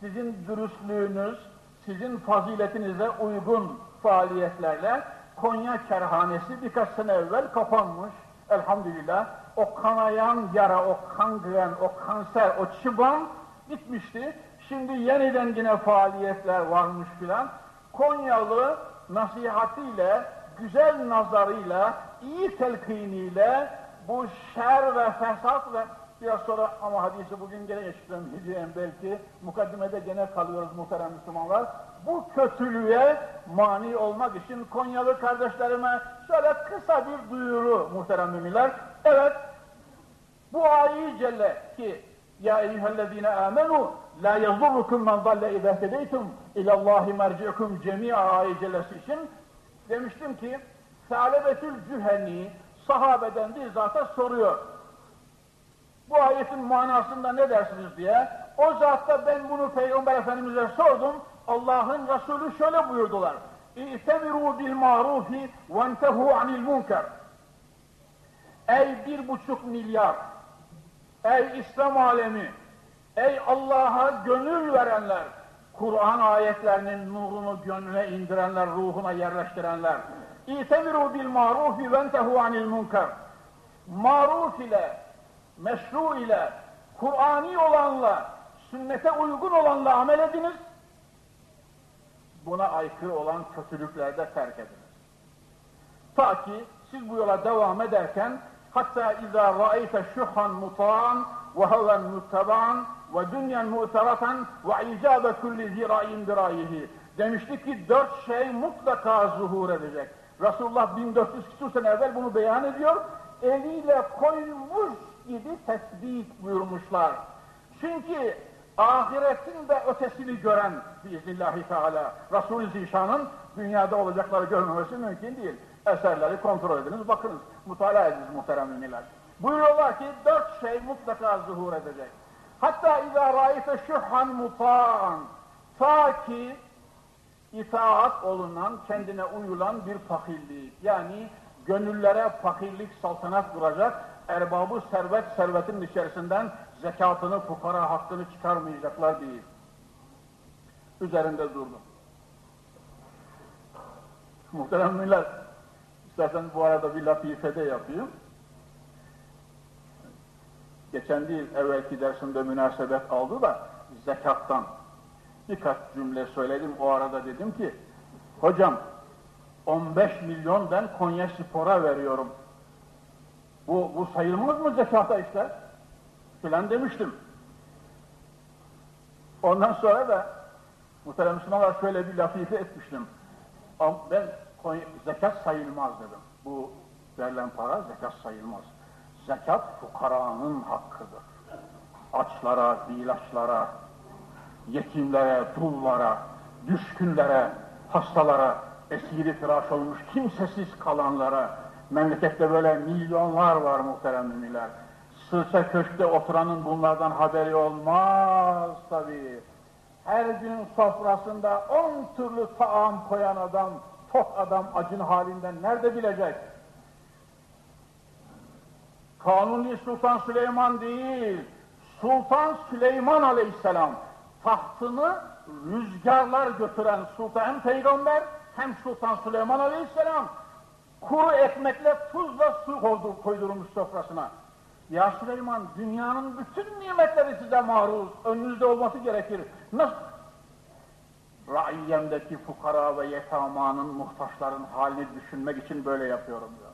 sizin dürüstlüğünüz, sizin faziletinize uygun faaliyetlerle Konya kerhanesi birkaç sene evvel kapanmış. Elhamdülillah o kanayan yara, o kangren, o kanser, o çıban bitmişti. Şimdi yeniden yine faaliyetler varmış filan. Konyalı nasihatiyle, güzel nazarıyla, iyi telkiniyle bu şer ve fesat ve biraz sonra ama hadisi bugün gene geçiremeyeceğim belki mukaddimede gene kalıyoruz muhterem Müslümanlar. Bu kötülüğe mani olmak için Konyalı kardeşlerime şöyle kısa bir duyuru muhterem müminler. Evet bu ayı celle ki ya eyyühellezine amenu la yazurrukum men dalle idâ tedeytum ilallahi merci'ukum cemi'a ayı cellesi için demiştim ki Salebetül Cüheni sahabeden bir zata soruyor. Bu ayetin manasında ne dersiniz diye. O zatta ben bunu Peygamber Efendimiz'e sordum. Allah'ın Resulü şöyle buyurdular. İ'temiru bil marufi ve entehu anil munker. Ey bir buçuk milyar, ey İslam alemi, ey Allah'a gönül verenler, Kur'an ayetlerinin nurunu gönlüne indirenler, ruhuna yerleştirenler. İ'temiru bil marufi ve entehu anil munker. Maruf ile, meşru ile, Kur'ani olanla, sünnete uygun olanla amel ediniz. Buna aykırı olan kötülüklerde terk ediniz. Ta ki siz bu yola devam ederken hatta izâ râeyte şuhan muta'an ve haven muttaba'an ve dünyen mu'teratan ve icâbe kulli zirâin birâyihi. Demiştik ki dört şey mutlaka zuhur edecek. Resulullah 1400 küsur sene evvel bunu beyan ediyor. Eliyle koymuş gibi tesbih buyurmuşlar. Çünkü ahiretin de ötesini gören biiznillahü teala Resul-i Zişan'ın dünyada olacakları görmemesi mümkün değil. Eserleri kontrol ediniz, bakınız, mutala ediniz muhterem ünlüler. Buyuruyorlar ki dört şey mutlaka zuhur edecek. Hatta izâ râite şuhan muta'an ta ki itaat olunan, kendine uyulan bir fakirlik. Yani gönüllere fakirlik saltanat kuracak, erbabı servet servetin içerisinden zekatını, fukara hakkını çıkarmayacaklar değil. Üzerinde durdu. Muhterem millet, istersen bu arada bir latifede yapayım. Geçen değil, evvelki dersimde münasebet aldı da zekattan birkaç cümle söyledim. O arada dedim ki, hocam 15 milyon ben Konya Spor'a veriyorum. Bu, bu sayılmaz mı zekata işte? Filan demiştim. Ondan sonra da muhterem Müslümanlar şöyle bir latife etmiştim. Ben zekat sayılmaz dedim. Bu verilen para zekat sayılmaz. Zekat fukaranın hakkıdır. Açlara, ilaçlara, yetimlere, dullara, düşkünlere, hastalara esiri tıraş olmuş kimsesiz kalanlara, memlekette böyle milyonlar var muhterem müminler. Sırça köşkte oturanın bunlardan haberi olmaz tabii. Her gün sofrasında on türlü taam koyan adam, tok adam acın halinden nerede bilecek? Kanuni Sultan Süleyman değil, Sultan Süleyman Aleyhisselam tahtını rüzgarlar götüren Sultan hem Peygamber hem Sultan Süleyman Aleyhisselam kuru ekmekle tuzla su koydu, koydurmuş sofrasına. Ya Süleyman dünyanın bütün nimetleri size maruz, önünüzde olması gerekir. Nasıl? Raiyemdeki fukara ve yetamanın, muhtaçların halini düşünmek için böyle yapıyorum diyor.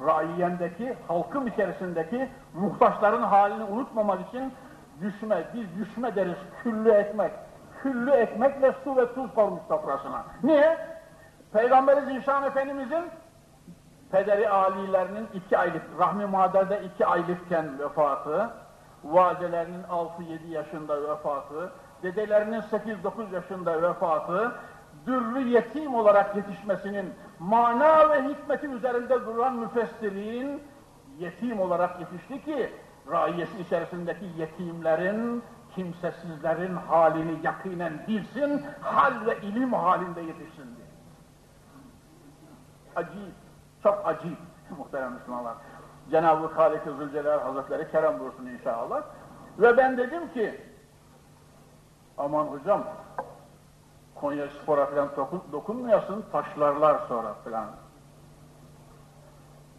Raiyemdeki, halkım içerisindeki muhtaçların halini unutmamak için düşme, biz düşme deriz, küllü ekmek. Küllü ekmekle su ve tuz koymuş sofrasına. Niye? Peygamberi Zişan Efendimizin pederi alilerinin iki aylık, rahmi maderde iki aylıkken vefatı, validelerinin 6-7 yaşında vefatı, dedelerinin 8-9 yaşında vefatı, dürrü yetim olarak yetişmesinin mana ve hikmeti üzerinde duran müfessirin yetim olarak yetişti ki, raiyesi içerisindeki yetimlerin, kimsesizlerin halini yakinen bilsin, hal ve ilim halinde yetişsin diye. Acayip, çok acayip <laughs> muhterem Müslümanlar. Cenab-ı Halik-i Zülcelal Hazretleri kerem buyursun inşallah. Ve ben dedim ki, aman hocam, Konya Spor'a falan dokun, dokunmayasın, taşlarlar sonra falan.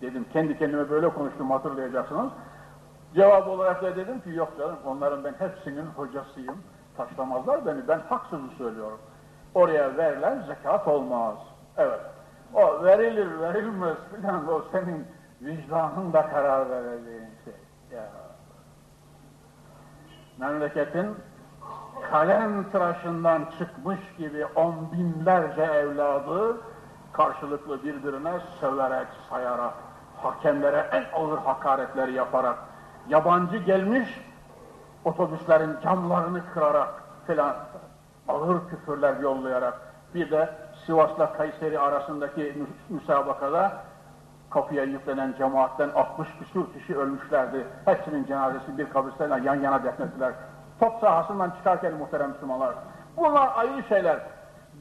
Dedim, kendi kendime böyle konuştum hatırlayacaksınız. Cevap olarak da dedim ki, yok canım, onların ben hepsinin hocasıyım, taşlamazlar beni, ben hak söylüyorum. Oraya verilen zekat olmaz. Evet, o verilir verilmez filan o senin vicdanında karar vereceğin şey. Ya. Memleketin kalem tıraşından çıkmış gibi on binlerce evladı karşılıklı birbirine söverek, sayarak, hakemlere en ağır hakaretleri yaparak, yabancı gelmiş otobüslerin camlarını kırarak filan ağır küfürler yollayarak bir de Sivas'la Kayseri arasındaki müsabakada kapıya yüklenen cemaatten 60 küsur kişi ölmüşlerdi. Hepsinin cenazesi bir kabristanla yan yana defnettiler. Top sahasından çıkarken muhterem Müslümanlar. Bunlar ayrı şeyler.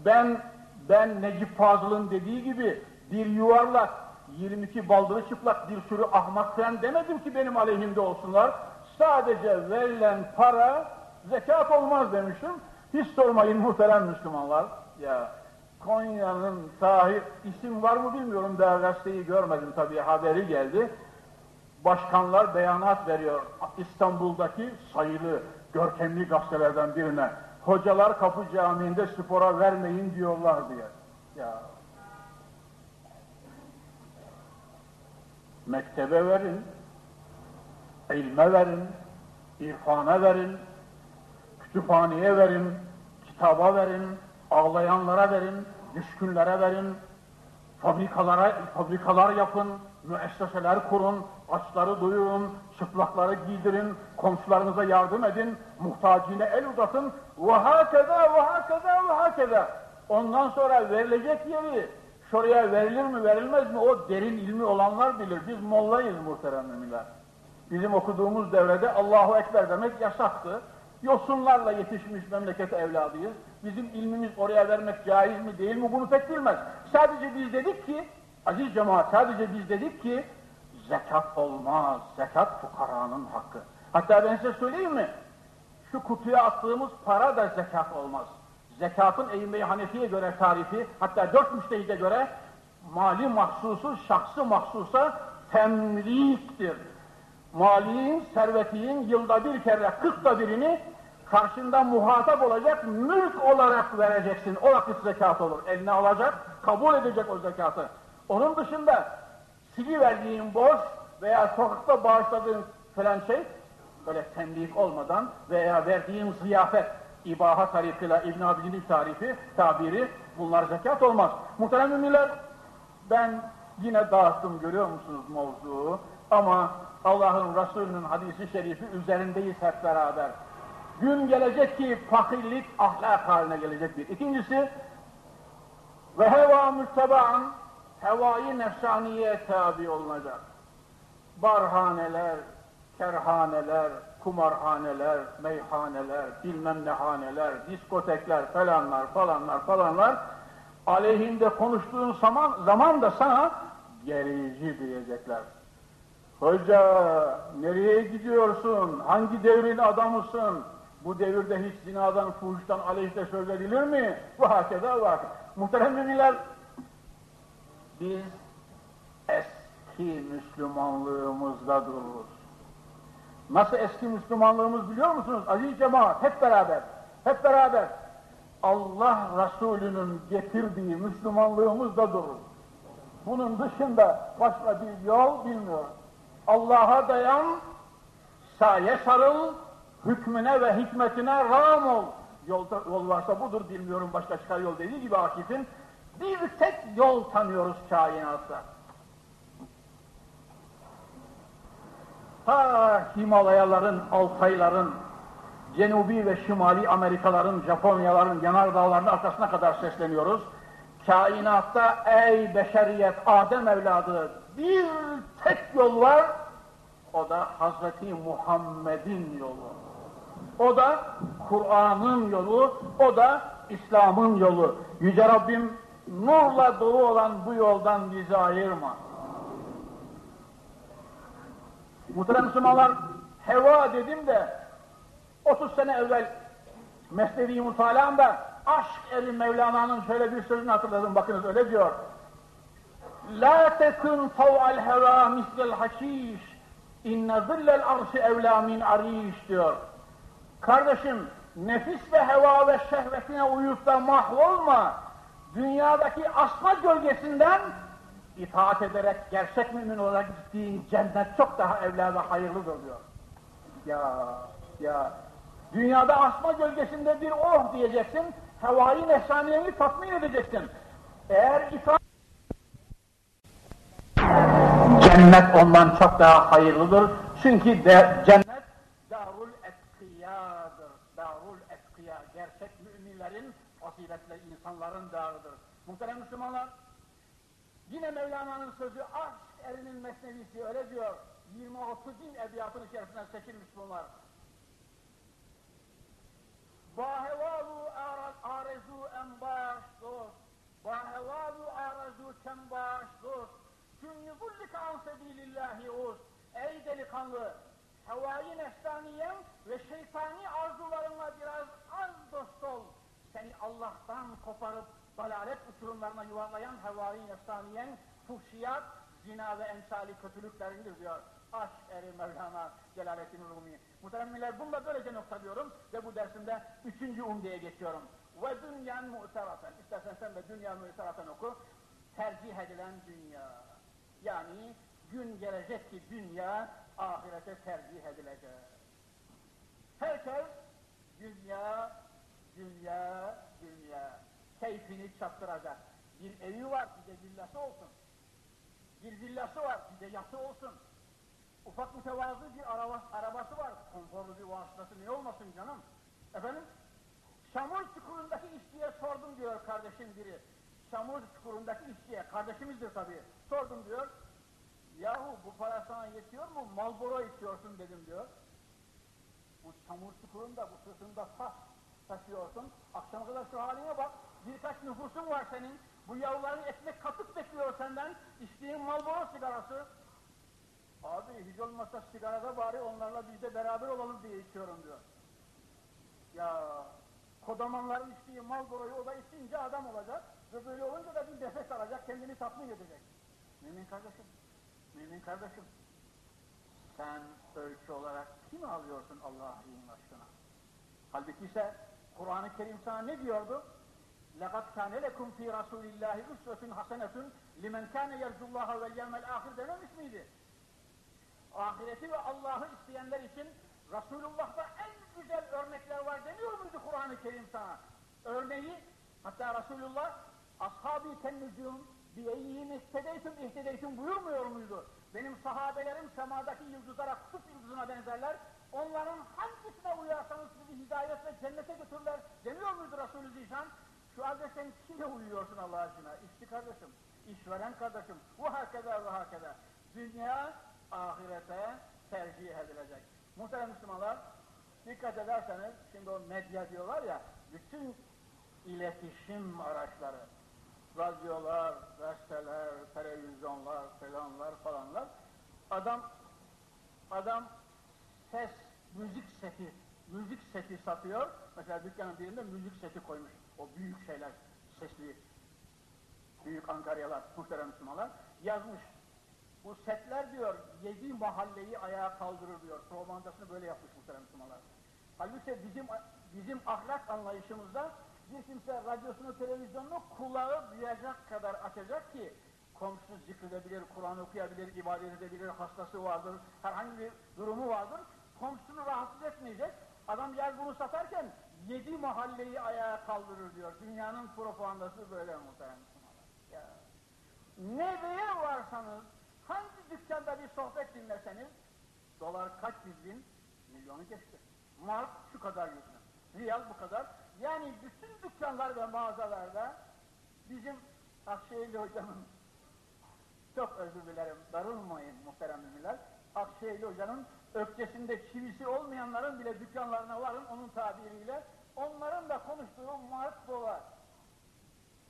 Ben ben Necip Fazıl'ın dediği gibi bir yuvarlak, 22 baldırı çıplak bir sürü ahmak falan demedim ki benim aleyhimde olsunlar. Sadece verilen para zekat olmaz demiştim. Hiç sormayın muhterem Müslümanlar. Ya Konya'nın sahip isim var mı bilmiyorum daha gazeteyi görmedim tabii haberi geldi. Başkanlar beyanat veriyor İstanbul'daki sayılı görkemli gazetelerden birine. Hocalar kapı camiinde spora vermeyin diyorlar diye. Ya. Mektebe verin, ilme verin, irfana verin, kütüphaneye verin, kitaba verin, ağlayanlara verin, düşkünlere verin, fabrikalara, fabrikalar yapın, müesseseler kurun, açları duyurun, çıplakları giydirin, komşularınıza yardım edin, muhtacine el uzatın, ve hakeza ve hakeza ve hakeza. Ondan sonra verilecek yeri, şuraya verilir mi verilmez mi o derin ilmi olanlar bilir. Biz mollayız muhterem müminler. Bizim okuduğumuz devrede Allahu Ekber demek yasaktı. Yosunlarla yetişmiş memleket evladıyız. Bizim ilmimiz oraya vermek caiz mi değil mi bunu pek bilmez. Sadece biz dedik ki, aziz cemaat sadece biz dedik ki, zekat olmaz, zekat fukaranın hakkı. Hatta ben size söyleyeyim mi? Şu kutuya attığımız para da zekat olmaz. Zekatın Eyyime-i Hanefi'ye göre tarifi, hatta dört müştehide göre mali mahsusu, şahsı mahsusa temliktir. Maliğin, servetin yılda bir kere kırkta birini karşında muhatap olacak, mülk olarak vereceksin. O vakit zekat olur. Eline alacak, kabul edecek o zekatı. Onun dışında sili verdiğin borç veya sokakta bağışladığın falan şey, böyle tembih olmadan veya verdiğin ziyafet, ibaha tarifıyla İbn Abidin'in tarifi, tabiri, bunlar zekat olmaz. Muhterem müminler, ben yine dağıttım görüyor musunuz mevzuu? Ama Allah'ın Resulü'nün hadisi şerifi üzerindeyiz hep beraber. Gün gelecek ki fakirlik ahlak haline gelecek bir. İkincisi, Ve heva müttebaan hevai nefsaniye tabi olunacak. Barhaneler, kerhaneler, kumarhaneler, meyhaneler, bilmem ne haneler, diskotekler falanlar falanlar falanlar aleyhinde konuştuğun zaman, zaman da sana gerici diyecekler. Hoca nereye gidiyorsun? Hangi devrin adamısın? Bu devirde hiç zinadan, fuhuştan aleyhte söz edilir mi? Bu hakeda var. Muhterem müminler, biz eski Müslümanlığımızda dururuz. Nasıl eski Müslümanlığımız biliyor musunuz? Aziz cemaat, hep beraber, hep beraber Allah Resulü'nün getirdiği Müslümanlığımızda durur. Bunun dışında başka bir yol bilmiyorum. Allah'a dayan, saye sarıl, hükmüne ve hikmetine ram ol. Yolda, yol varsa budur bilmiyorum başka çıkar yol dediği gibi Akif'in. Bir tek yol tanıyoruz kainatta. Ta Himalayaların, Altayların, Cenubi ve Şimali Amerikaların, Japonyaların yanardağlarının arkasına kadar sesleniyoruz. Kainatta ey beşeriyet, Adem evladı bir tek yol var, o da Hazreti Muhammed'in yolu. O da Kur'an'ın yolu, o da İslam'ın yolu. Yüce Rabbim nurla dolu olan bu yoldan bizi ayırma. Muhterem Müslümanlar, heva dedim de 30 sene evvel Mesnevi Mutalaa'mda aşk eri Mevlana'nın şöyle bir sözünü hatırladım. Bakınız öyle diyor. La tekun tav'al heva mislel haşiş inne zillel arşı evlâ min ariş diyor. Kardeşim nefis ve heva ve şehvetine uyup da mahvolma. Dünyadaki asma gölgesinden itaat ederek gerçek mümin olarak gittiğin cennet çok daha evlâ ve hayırlıdır diyor. Ya, ya, dünyada asma gölgesinde bir oh diyeceksin, hevai nefsaniyeni tatmin edeceksin. Eğer itaat cennet ondan çok daha hayırlıdır. Çünkü de, cennet Muhterem Müslümanlar, Yine Mevlana'nın sözü aşk erinin mesnevisi öyle diyor. 20-30 bin edebiyatın içerisinden seçilmiş bunlar. Bahevalu arezu en baş dost. Bahevalu arezu kem baş dost. Künlü kullike an sebilillahi us. Ey delikanlı, hevai nefsaniyen ve şeytani arzularınla biraz az dost ol. Seni Allah'tan koparıp dalalet uçurumlarına yuvarlayan hevai nefsaniyen, fuhşiyat, zina ve emsali kötülüklerindir diyor. Aşk eri Mevlana Celaleddin Rumi. Muhteremler bununla böylece noktalıyorum ve bu dersimde üçüncü umdeye geçiyorum. Ve dünyan mu'teraten. İstersen sen de dünya mu'teraten oku. Tercih edilen dünya. Yani gün gelecek ki dünya ahirete tercih edilecek. Herkes dünya, dünya, dünya keyfini çattıracak. Bir evi var, bir de villası olsun. Bir villası var, bir de yatı olsun. Ufak mütevazı bir araba, arabası var, konforlu bir vasıtası ne olmasın canım? Efendim, çamur çukurundaki işçiye sordum diyor kardeşim biri. Çamur çukurundaki işçiye, kardeşimizdir tabii, sordum diyor. Yahu bu para sana yetiyor mu? Malboro içiyorsun dedim diyor. Bu çamur çukurunda, bu sırtında tas taşıyorsun. Akşama kadar şu haline bak. Birkaç nüfusun var senin. Bu yavruların ekmek katıp bekliyor senden. İçtiğin Marlboro sigarası. Abi hiç olmazsa sigarada bari onlarla biz de beraber olalım diye içiyorum diyor. Ya kodamanların içtiği Marlboro'yu o da içince adam olacak. Ve böyle olunca da bir nefes alacak, kendini tatmin edecek. Mümin kardeşim, mümin kardeşim. Sen ölçü olarak kimi alıyorsun Allah'ın aşkına? Halbuki ise Kur'an-ı Kerim sana ne diyordu? لَقَدْ كَانَ لَكُمْ ف۪ي رَسُولِ اللّٰهِ اُسْوَةٌ حَسَنَةٌ لِمَنْ كَانَ يَرْجُ اللّٰهَ وَالْيَوْمَ الْآخِرِ dememiş miydi? Ahireti ve Allah'ı isteyenler için Resulullah'ta en güzel örnekler var demiyor muydu Kur'an-ı Kerim sana? Örneği, hatta Resulullah, ashab-ı tennücüm, biyeyyihim ihtedeytüm ihtedeytüm buyurmuyor muydu? Benim sahabelerim semadaki yıldızlara, kutup yıldızına benzerler, onların hangisine uyarsanız sizi hidayet ve cennete götürürler demiyor muydu Resulü Zişan? Şu halde sen Niye uyuyorsun Allah aşkına? İşçi kardeşim, işveren kardeşim, bu hakeda ve hakeda. Dünya ahirete tercih edilecek. Muhterem Müslümanlar, dikkat ederseniz, şimdi o medya diyorlar ya, bütün iletişim araçları, radyolar, gazeteler, televizyonlar, falanlar falanlar, adam, adam ses, müzik seti, müzik seti satıyor. Mesela dükkanın birinde müzik seti koymuş. O büyük şeyler, sesli, büyük Ankaryalar, muhterem Müslümanlar. Yazmış. Bu setler diyor, yedi mahalleyi ayağa kaldırır diyor. Propagandasını böyle yapmış muhterem Müslümanlar. Halbuki bizim bizim ahlak anlayışımızda bir kimse radyosunu, televizyonunu kulağı duyacak kadar açacak ki komşusu zikredebilir, Kur'an okuyabilir, ibadet edebilir, hastası vardır, herhangi bir durumu vardır. Komşusunu rahatsız etmeyecek. Adam yer bunu satarken yedi mahalleyi ayağa kaldırır diyor. Dünyanın propagandası böyle muhtemelen. Ya. Nereye varsanız, hangi dükkanda bir sohbet dinleseniz, dolar kaç yüz bin, milyonu geçti. Mark şu kadar yüz bin, riyal bu kadar. Yani bütün dükkanlar ve mağazalarda bizim Akşehirli hocamın, çok özür dilerim, darılmayın muhterem müminler, Akşehirli hocanın ökçesinde çivisi olmayanların bile dükkanlarına varın onun tabiriyle. Onların da konuştuğu mark dolar.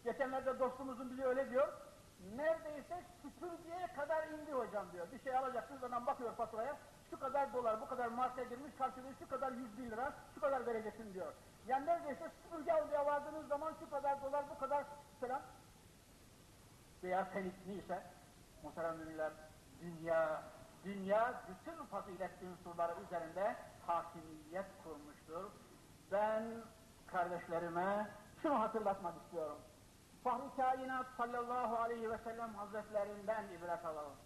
Geçenlerde dostumuzun biri öyle diyor, neredeyse süpürgeye kadar indi hocam diyor. Bir şey alacaksınız adam bakıyor faturaya, şu kadar dolar, bu kadar marka girmiş, karşılığı şu kadar yüz bin lira, şu kadar vereceksin diyor. Yani neredeyse süpürge almaya vardığınız zaman şu kadar dolar, bu kadar falan veya fenik neyse muhterem dünya dünya bütün fazilet unsurları üzerinde hakimiyet kurmuştur. Ben kardeşlerime şunu hatırlatmak istiyorum. Fahri kainat sallallahu aleyhi ve sellem hazretlerinden ibret alalım.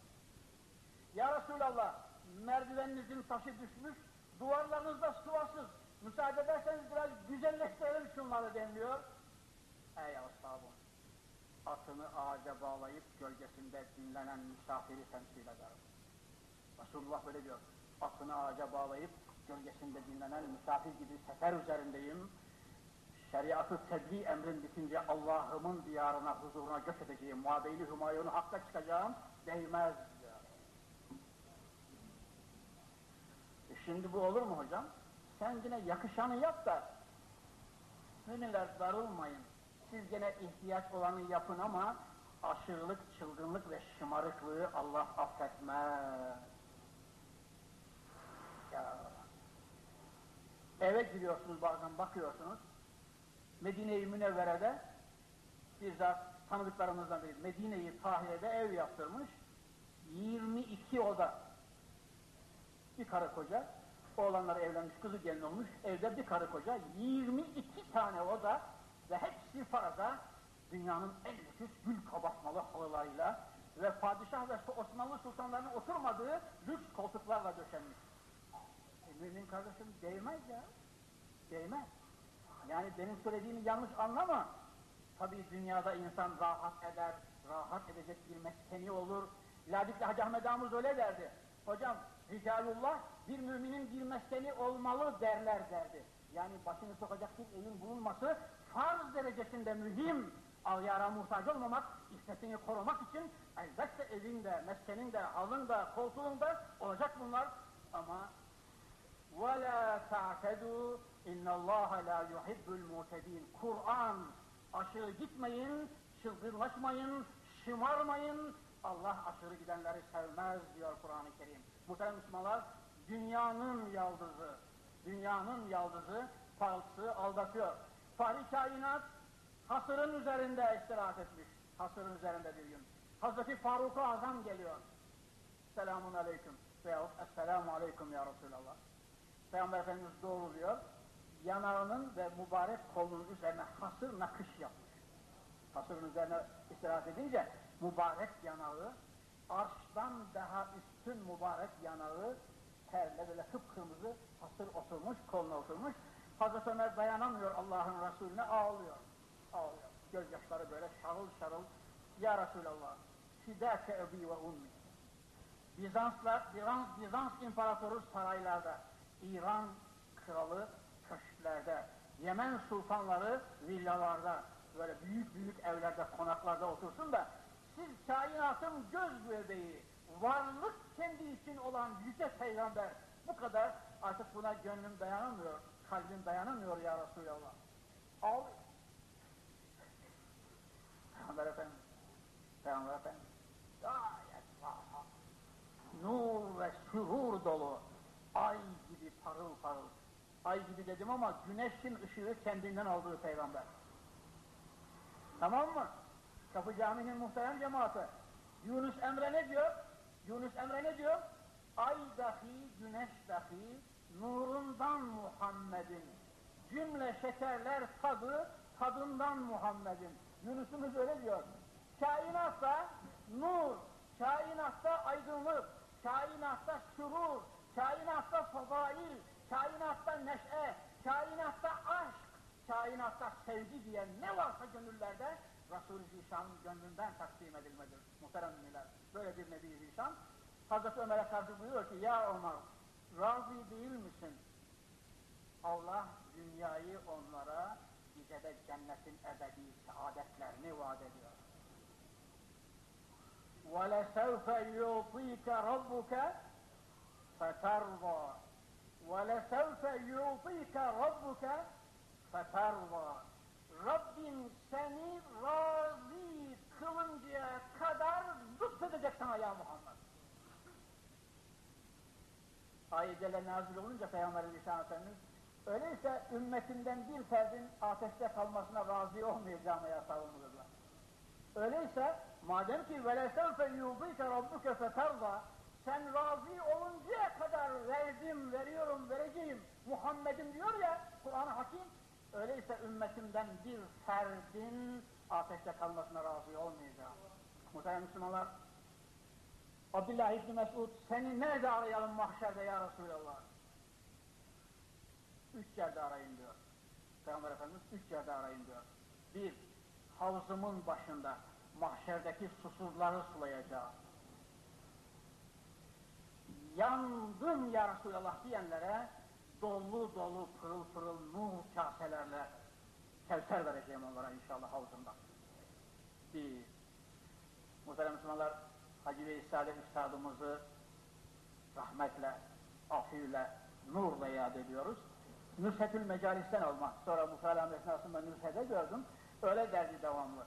Ya Resulallah merdiveninizin taşı düşmüş, duvarlarınız da sıvasız. Müsaade ederseniz biraz güzelleştirelim şunları deniliyor. Ey ashabım, atını ağaca bağlayıp gölgesinde dinlenen misafiri temsil ederim. Resulullah böyle diyor, atını ağaca bağlayıp gölgesinde dinlenen misafir gibi sefer üzerindeyim. Şeriatı tebliğ emrin bitince Allah'ımın diyarına, huzuruna göç edeceğim, muhabeyli hümayunu hakka çıkacağım, değmez diyor. E şimdi bu olur mu hocam? Sen yine yakışanı yap da, müminler darılmayın. Siz gene ihtiyaç olanı yapın ama aşırılık, çılgınlık ve şımarıklığı Allah affetmez. Ya. Eve giriyorsunuz bazen bakıyorsunuz. Medine-i Münevvere'de bir zat tanıdıklarımızdan biri Medine-i Tahire'de ev yaptırmış. 22 oda. Bir karı koca. Oğlanlar evlenmiş, kızı gelin olmuş. Evde bir karı koca. 22 tane oda ve hepsi farza dünyanın en nefis gül kabartmalı halılarıyla ve padişah ve Osmanlı sultanlarının oturmadığı lüks koltuklarla döşenmiş. Mümin kardeşim değmez ya. Değmez. Yani benim söylediğimi yanlış anlama. Tabii dünyada insan rahat eder, rahat edecek bir meskeni olur. Ladikli Hacı Ahmet Amuz öyle derdi. Hocam, Ricalullah bir müminin bir meskeni olmalı derler derdi. Yani başını sokacak bir evin bulunması farz derecesinde mühim. Avyara muhtaç olmamak, iffetini korumak için elbette evinde, meskeninde, halında, koltuğunda olacak bunlar. Ama وَلَا تَعْتَدُوا اِنَّ اللّٰهَ لَا يُحِبُّ الْمُعْتَد۪ينَ Kur'an, aşırı gitmeyin, çılgınlaşmayın, şımarmayın, Allah aşırı gidenleri sevmez diyor Kur'an-ı Kerim. Muhterem Müslümanlar, dünyanın yaldızı, dünyanın yaldızı falsı aldatıyor. Fahri kainat hasırın üzerinde istirahat etmiş, hasırın üzerinde bir gün. Hazreti Faruk-u Azam geliyor. Selamun Aleyküm veyahut Esselamu Aleyküm ya Resulallah. Peygamber Efendimiz doğruluyor. Yanağının ve mübarek kolunun üzerine hasır nakış yapmış. Hasırın üzerine istirahat edince mübarek yanağı, arştan daha üstün mübarek yanağı terle böyle kıpkırmızı hasır oturmuş, koluna oturmuş. Hazreti Ömer dayanamıyor Allah'ın Resulüne ağlıyor. Ağlıyor. Gözyaşları böyle şarıl şarıl. Ya Resulallah, fidâke ebi ve ummi. Bizanslar, Bizans, Bizans imparatoru saraylarda, İran kralı köşklerde, Yemen sultanları villalarda böyle büyük büyük evlerde, konaklarda otursun da siz kainatın göz bebeği, varlık kendi için olan yüce peygamber bu kadar artık buna gönlüm dayanamıyor, kalbim dayanamıyor ya Resulallah. Al. Peygamber Efendimiz, Peygamber Efendimiz, gayet nur ve sürur dolu, ay parıl parıl, ay gibi dedim ama güneşin ışığı kendinden aldığı peygamber. Tamam mı? Kapı Camii'nin muhterem cemaati. Yunus Emre ne diyor? Yunus Emre ne diyor? Ay dahi, güneş dahi, nurundan Muhammed'in. Cümle şekerler tadı, tadından Muhammed'in. Yunus'umuz öyle diyor. Kainatta nur, kainatta aydınlık, kainatta şurur, kainatta fazail, kainatta neşe, kainatta aşk, kainatta sevgi diye ne varsa gönüllerde Resul-i Zişan'ın gönlünden takdim edilmedir. Muhterem ünlüler. Böyle bir Nebi Zişan. Hazreti Ömer'e karşı buyuruyor ki ya Ömer razı değil misin? Allah dünyayı onlara bize de cennetin ebedi saadetlerini vaat ediyor. وَلَسَوْفَ يُعْطِيكَ رَبُّكَ فَتَرْضَى وَلَسَوْفَ يُعْطِيكَ رَبُّكَ فَتَرْضَى Rabbin seni razı kılıncaya kadar lütfedecek sana ya Muhammed. Ayet Celle nazil olunca Peygamber Aleyhisselam Efendimiz öyleyse ümmetinden bir ferdin ateşte kalmasına razı olmayacağıma savunulurlar. Öyleyse madem ki velesevfe yudike rabbuke feterda sen razı oluncaya kadar verdim, veriyorum, vereceğim Muhammed'im diyor ya Kur'an-ı Hakim öyleyse ümmetimden bir ferdin ateşte kalmasına razı olmayacağım. Muhterem Müslümanlar Abdullah İbni Mesud seni nerede arayalım mahşerde ya Resulallah? Üç yerde arayın diyor. Peygamber Efendimiz üç yerde arayın diyor. Bir, havzımın başında mahşerdeki susuzları sulayacağım. Yandım ya Resulallah diyenlere dolu dolu pırıl pırıl nur kaselerle kevser vereceğim onlara inşallah havzımda. Bir, muhterem Müslümanlar, Hacı ve İsa'da Üstadımızı rahmetle, afiyle, nurla yad ediyoruz. Nüshetül Mecalis'ten olmak. Sonra bu kalam esnasında Nüshet'e gördüm. Öyle derdi devamlı.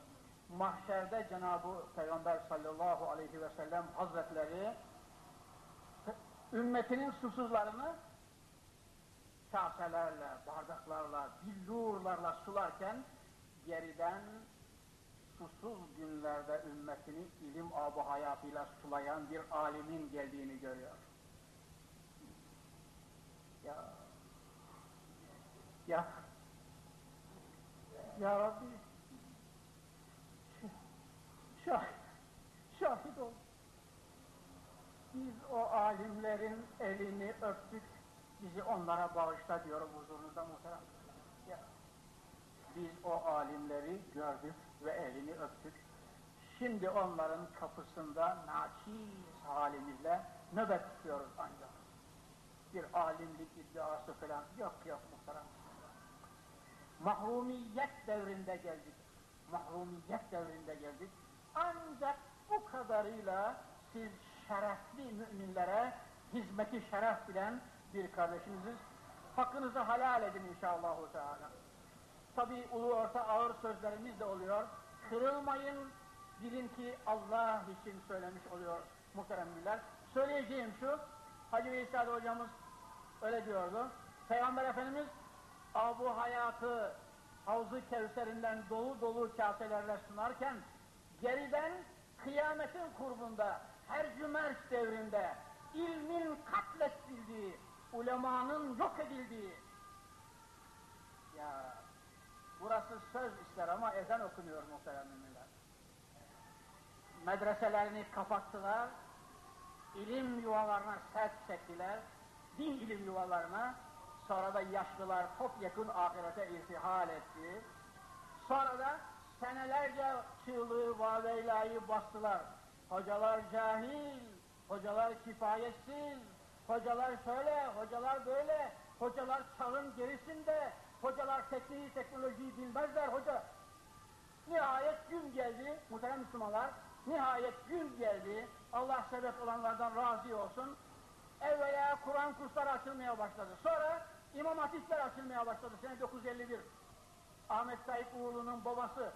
Mahşerde Cenab-ı Peygamber sallallahu aleyhi ve sellem hazretleri ümmetinin susuzlarını kaselerle, bardaklarla, billurlarla sularken geriden susuz günlerde ümmetini ilim abu hayatıyla sulayan bir alimin geldiğini görüyor. Ya ya Ya Rabbi şahit, şahit ol. Biz o alimlerin elini öptük, bizi onlara bağışla diyorum huzurunuzda muhterem. Ya, biz o alimleri gördük ve elini öptük. Şimdi onların kapısında naçiz halimizle nöbet tutuyoruz ancak. Bir alimlik iddiası falan yok yok muhterem. Mahrumiyet devrinde geldik. Mahrumiyet devrinde geldik. Ancak bu kadarıyla siz şerefli müminlere hizmeti şeref bilen bir kardeşiniziz. Hakkınızı halal edin inşallah. Tabi ulu orta ağır sözlerimiz de oluyor. Kırılmayın, bilin ki Allah için söylemiş oluyor muhteremliler. Söyleyeceğim şu, Hacı Veysel hocamız öyle diyordu. Peygamber Efendimiz abu hayatı Havzu Kevser'inden dolu dolu kaselerle sunarken geriden kıyametin kurbunda her cümers devrinde ilmin katletildiği, ulemanın yok edildiği ya burası söz ister ama ezan okunuyor muhterem müminler. Medreselerini kapattılar, ilim yuvalarına sert çektiler, din ilim yuvalarına, sonra da yaşlılar topyekun ahirete irtihal etti. Sonra da senelerce çığlığı vaveylayı bastılar. Hocalar cahil, hocalar kifayetsiz, hocalar şöyle, hocalar böyle, hocalar çağın gerisinde, hocalar tekniği, teknolojiyi bilmezler hoca. Nihayet gün geldi, muhterem Müslümanlar, nihayet gün geldi, Allah sebep olanlardan razı olsun. Evvela Kur'an kursları açılmaya başladı. Sonra İmam Hatipler açılmaya başladı sene 951. Ahmet Said Uğurlu'nun babası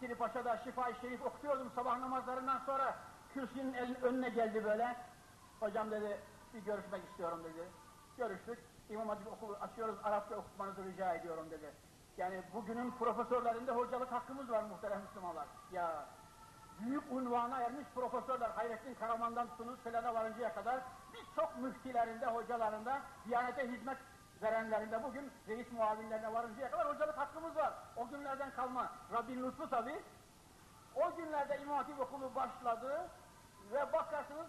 Piri Paşa'da Şifa-i Şerif okutuyordum sabah namazlarından sonra kürsünün önüne geldi böyle. Hocam dedi bir görüşmek istiyorum dedi. Görüştük. İmam Hatip okulu açıyoruz Arapça okutmanızı rica ediyorum dedi. Yani bugünün profesörlerinde hocalık hakkımız var muhterem Müslümanlar. Ya büyük unvana ermiş profesörler Hayrettin Karaman'dan tutunuz Selena varıncaya kadar birçok müftilerinde, hocalarında, diyanete hizmet verenlerinde bugün reis muavinlerine varıncaya kadar hocalık hakkımız var. O günlerden kalma. Rabbin lütfu tabi. O günlerde İmam okulu başladı ve bakarsınız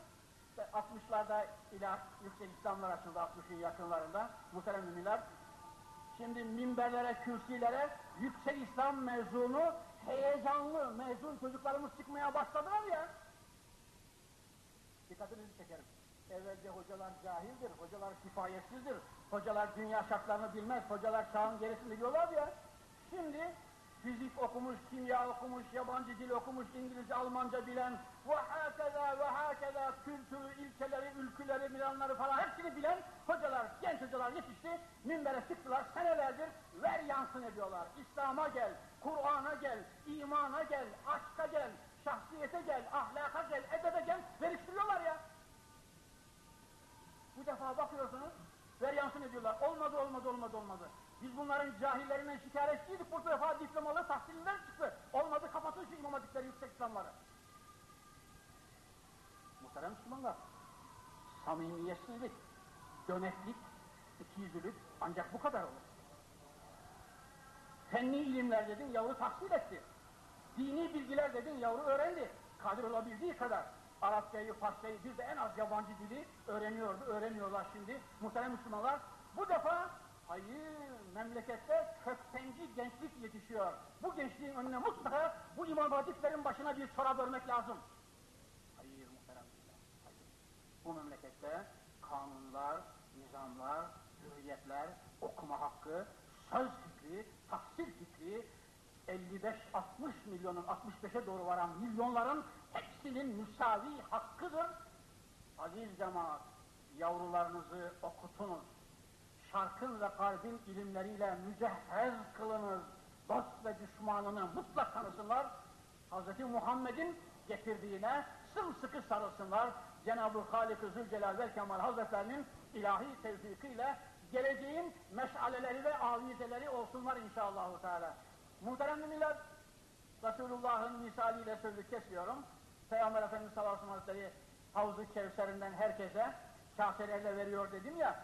60'larda ilah yüksek İslamlar açıldı 60'ın yakınlarında muhterem müminler. Şimdi minberlere, kürsülere yüksek İslam mezunu, heyecanlı mezun çocuklarımız çıkmaya başladılar ya. Dikkatinizi çekerim. Evvelce hocalar cahildir, hocalar kifayetsizdir, hocalar dünya şartlarını bilmez, hocalar çağın gerisinde diyorlar ya. Şimdi fizik okumuş, kimya okumuş, yabancı dil okumuş, İngilizce, Almanca bilen ve hakeza ve hakeza kültürü, ilkeleri, ülküleri, milanları falan hepsini bilen hocalar, genç hocalar yetişti, minbere çıktılar, senelerdir ver yansın ediyorlar. İslam'a gel, Kur'an'a gel, imana gel, aşka gel, şahsiyete gel, ahlaka gel, edebe gel, veriştiriyorlar ya. Bu defa bakıyorsunuz, ver yansın ediyorlar. Olmadı, olmadı, olmadı, olmadı. Biz bunların cahillerinden şikayetçiydik, bu defa diplomalı tahsiller çıktı. Olmadı, kapatın şu imam yüksek İslamları. Muhterem Müslümanlar, samimiyetsizlik, döneklik, ikiyüzlülük ancak bu kadar olur. Fenni ilimler dedin, yavru tahsil etti. Dini bilgiler dedin, yavru öğrendi. Kadir olabildiği kadar. Arapçayı, Farsçayı, bir de en az yabancı dili öğreniyordu, öğreniyorlar şimdi. Muhterem Müslümanlar, bu defa hayır, memlekette köktenci gençlik yetişiyor. Bu gençliğin önüne mutlaka bu imam hatiplerin başına bir çorap örmek lazım. Hayır muhterem hayır. Bu memlekette kanunlar, nizamlar, hürriyetler, okuma hakkı, söz fikri, tahsil fikri, 55-60 milyonun 65'e doğru varan milyonların hepsinin müsavi hakkıdır. Aziz cemaat, yavrularınızı okutunuz. Şarkın ve garbin ilimleriyle mücehhez kılınız. Dost ve düşmanını mutlak tanısınlar. Hz. Muhammed'in getirdiğine sımsıkı sarılsınlar. Cenab-ı Halik-ı Zülcelal ve Kemal Hazretlerinin ilahi tevfikiyle geleceğin meşaleleri ve avizeleri olsunlar inşallah. Teala. Muhterem müminler, Resulullah'ın misaliyle sözü kesiyorum. Peygamber Efendimiz sallallahu aleyhi ve sellem Havz-ı Kevser'inden herkese kaselerle veriyor dedim ya,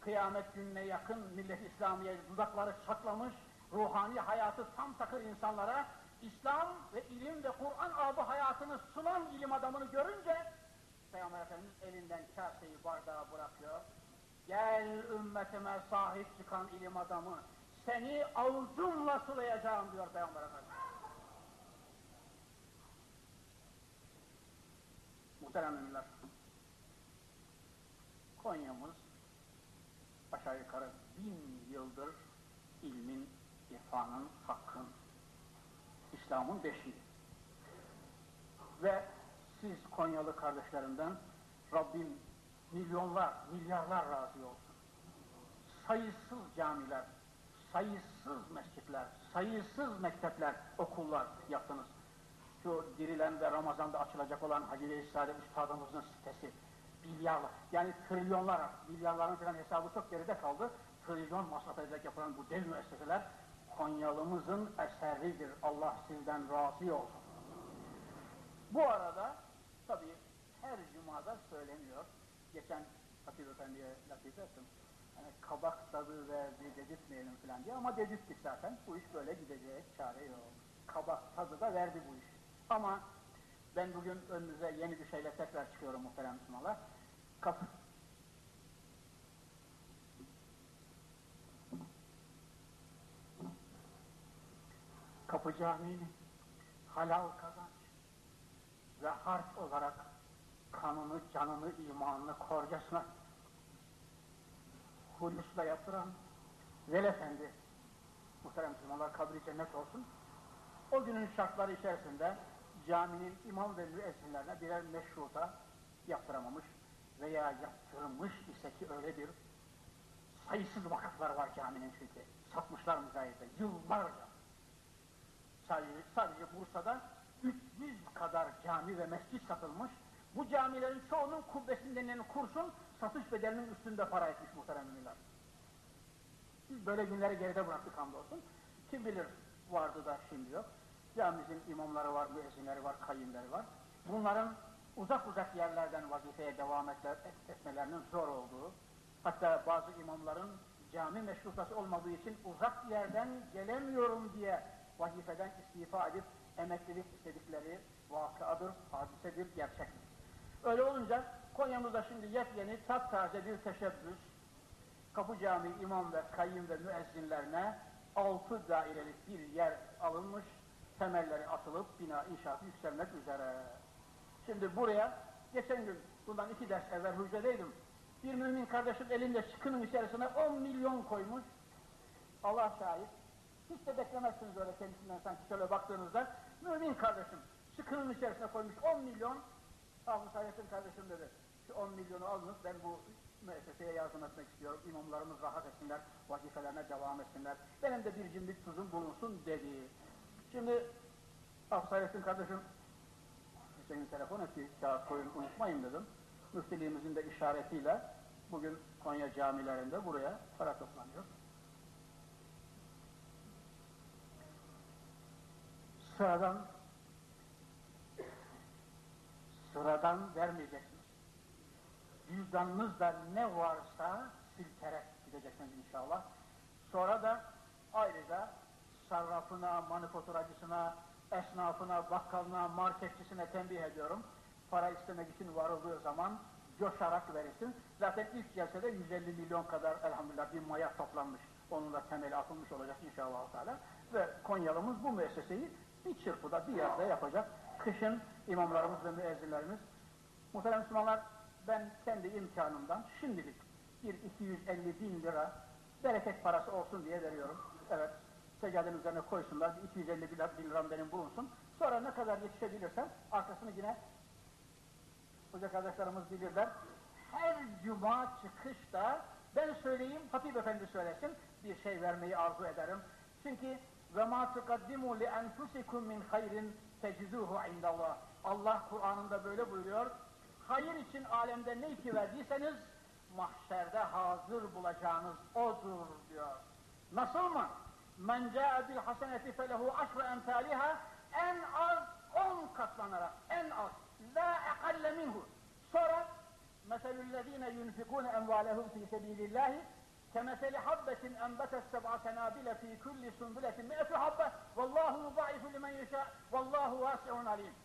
kıyamet gününe yakın millet İslamiye dudakları çatlamış, ruhani hayatı tam takır insanlara İslam ve ilim ve Kur'an abı hayatını sunan ilim adamını görünce Peygamber Efendimiz elinden kaseyi bardağa bırakıyor. Gel ümmetime sahip çıkan ilim adamı, seni avucumla sulayacağım diyor Peygamber Efendimiz. Muhterem müminler, Konya'mız aşağı yukarı bin yıldır ilmin, irfanın, hakkın, İslam'ın beşiği. Ve siz Konyalı kardeşlerimden Rabbim milyonlar, milyarlar razı olsun. Sayısız camiler, sayısız mescitler, sayısız mektepler, okullar yaptınız. Şu dirilen ve Ramazan'da açılacak olan Hacı Veysade Üstadımızın sitesi, milyarlar, yani trilyonlar, milyarların falan hesabı çok geride kaldı. Trilyon masraf edecek yapılan bu dev müesseseler, Konyalımızın eseridir. Allah sizden razı olsun. Bu arada, tabii her cumada söyleniyor. Geçen Hatip Efendi'ye latife ettim. Yani kabak tadı verdi dedirtmeyelim falan diye ama dedirttik zaten. Bu iş böyle gidecek, çare yok. Kabak tadı da verdi bu iş. Ama ben bugün önünüze yeni bir şeyle tekrar çıkıyorum muhterem Müslümanlar. Kapı, Kapı Camii'nin halal kazanç ve harç olarak kanını, canını, imanını korcasına hulusla yaptıran Vel Efendi, muhterem Müslümanlar kabri cennet olsun, o günün şartları içerisinde caminin imam ve müezzinlerine birer meşruta yaptıramamış veya yaptırılmış ise ki öyle bir sayısız vakıflar var caminin çünkü. Satmışlar müzayede yıllarca. Sadece, sadece Bursa'da 300 kadar cami ve mescit satılmış. Bu camilerin çoğunun kubbesinden kurşun satış bedelinin üstünde para etmiş muhterem müminler. Biz böyle günleri geride bıraktık hamdolsun. Kim bilir vardı da şimdi yok. Camimizin imamları var, müezzinleri var, kayyumları var. Bunların uzak uzak yerlerden vazifeye devam etmelerinin zor olduğu, hatta bazı imamların cami meşrutası olmadığı için uzak yerden gelemiyorum diye vazifeden istifa edip emeklilik istedikleri vakıadır, hadisedir, gerçektir. Öyle olunca Konya'mızda şimdi yepyeni taptaze bir teşebbüs, Kapı Camii imam ve kayyum ve müezzinlerine altı dairelik bir yer alınmış, temelleri atılıp bina inşaatı yükselmek üzere. Şimdi buraya, geçen gün bundan iki ders evvel hücredeydim, bir mümin kardeşim elinde çıkının içerisine 10 milyon koymuş, Allah şahit, hiç de beklemezsiniz öyle kendisinden sanki şöyle baktığınızda, mümin kardeşim çıkının içerisine koymuş 10 milyon, Hafız Hayrettin kardeşim dedi, şu 10 milyonu alınız, ben bu müesseseye yardım etmek istiyorum. İmamlarımız rahat etsinler, vazifelerine devam etsinler. Benim de bir cimrik tuzum bulunsun dedi. Şimdi Afsayettin kardeşim Hüseyin telefon etti, kağıt koyun unutmayın dedim. Müftiliğimizin de işaretiyle bugün Konya camilerinde buraya para toplanıyor. Sıradan sıradan vermeyeceksiniz cüzdanınızda ne varsa silterek gideceksiniz inşallah. Sonra da ayrıca sarrafına, manifaturacısına, esnafına, bakkalına, marketçisine tembih ediyorum. Para istemek için varıldığı zaman coşarak verirsin. Zaten ilk gelse de 150 milyon kadar elhamdülillah bir maya toplanmış. Onun da temeli atılmış olacak inşallah. Teala. Ve Konyalımız bu müesseseyi bir çırpıda bir yerde yapacak. Kışın imamlarımız ve müezzinlerimiz. Muhterem Müslümanlar ben kendi imkanımdan şimdilik bir 250 bin lira bereket parası olsun diye veriyorum. Evet, seccadenin üzerine koysunlar, 250 bin liram benim bulunsun. Sonra ne kadar yetişebilirsem arkasını yine hoca kardeşlerimiz bilirler. Her cuma çıkışta ben söyleyeyim, Hatip Efendi söylesin, bir şey vermeyi arzu ederim. Çünkü ma tukaddimu li enfusikum min hayrin teciduhu indallah. Allah Kur'an'ında böyle buyuruyor hayır için alemde ne ki verdiyseniz mahşerde hazır bulacağınız odur diyor. Nasıl mı? Men ca'e bil haseneti felehu aşru emtaliha en az on katlanarak en az la ekalle minhu. Sonra meselüllezine yunfikune emvalehum fi sebilillahi كمثل حبة أنبتت سبع سنابل في كل سنبلة مئة حبة والله يضاعف لمن يشاء والله واسع عليم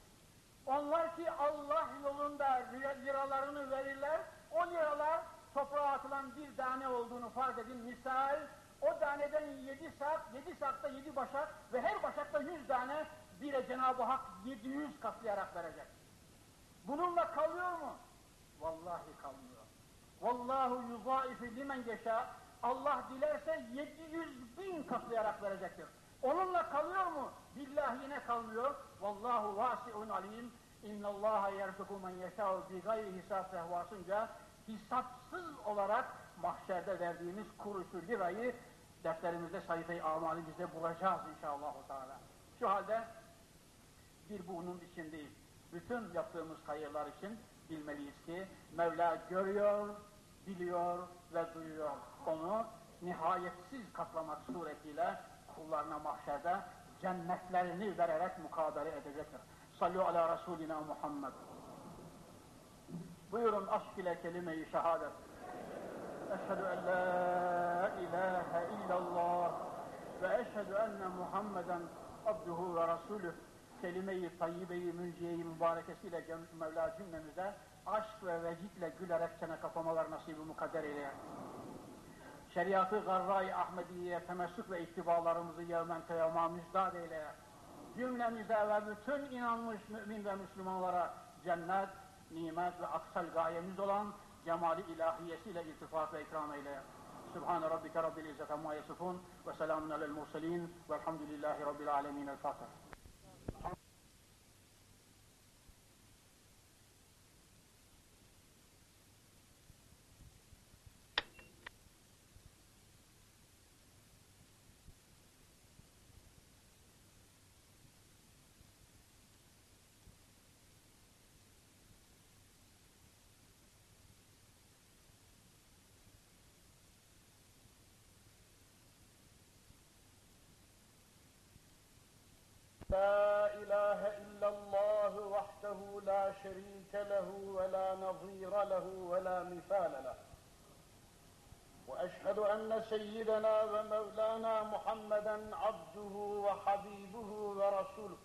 onlar ki Allah yolunda liralarını verirler, o liralar toprağa atılan bir tane olduğunu farz edin. Misal, o taneden yedi sak, yedi sakta yedi başak ve her başakta yüz tane bire Cenab-ı Hak yedi yüz katlayarak verecek. Bununla kalıyor mu? Vallahi kalmıyor. Vallahu yuzaifi limen yeşâ. Allah dilerse 700 bin katlayarak verecektir. Onunla kalıyor mu? Billahi yine kalmıyor. Vallahu vasiun alim. İnnallaha yerzuku men yeşâ'u bi gayri hisab fehvasınca hesapsız olarak mahşerde verdiğimiz kuruşu lirayı defterimizde sayfayı amalimizde bulacağız inşallah. Şu halde bir bunun içindeyiz. Bütün yaptığımız hayırlar için bilmeliyiz ki Mevla görüyor, biliyor ve duyuyor. Onu nihayetsiz katlamak suretiyle kullarına mahşerde cennetlerini vererek mukabele edecektir. Sallu ala Resulina Muhammed. Buyurun aşk ile kelime-i şehadet. Eşhedü en la ilahe illallah ve eşhedü enne Muhammeden abduhu ve rasulüh kelime-i tayyibe-i münciye-i mübarekesiyle Mevla cümlemize aşk ve vecitle gülerek çene kapamalar nasibi mukadder eyle. Şeriatı garra-i Ahmediye'ye temessük ve ittibalarımızı yevmen kıyama müjdat eyle. Cümlemize ve bütün inanmış mümin ve Müslümanlara cennet, nimet ve aksal gayemiz olan cemali ilahiyesiyle iltifat ve ikram eyle. Sübhane Rabbike Rabbil İzzet Amma Yasifun ve selamun alel murselin velhamdülillahi Rabbil Alemin. El Fatiha. لا إله إلا الله وحده لا شريك له ولا نظير له ولا مثال له. وأشهد أن سيدنا ومولانا محمدا عبده وحبيبه ورسوله.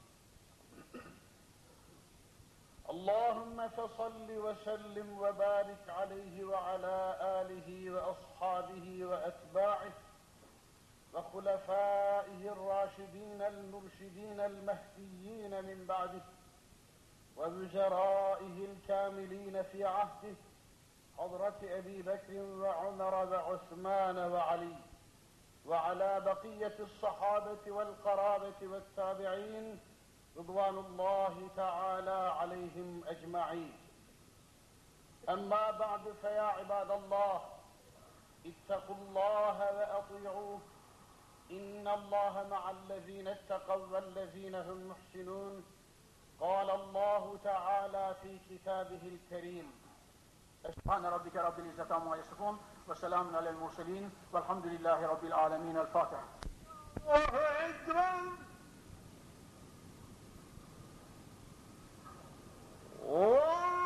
اللهم فصل وسلم وبارك عليه وعلى آله وأصحابه وأتباعه وخلفائه الراشدين المرشدين المهديين من بعده. ووزرائه الكاملين في عهده حضرة أبي بكر وعمر وعثمان وعلي وعلى بقية الصحابة والقرابة والتابعين رضوان الله تعالى عليهم أجمعين. أما بعد فيا عباد الله اتقوا الله وأطيعوه إن الله مع الذين اتقوا والذين هم محسنون. قال الله تعالى في كتابه الكريم. سبحان ربك رب العزة عما يصفون وسلام على المرسلين والحمد لله رب العالمين. الفاتحة. الله أكبر الله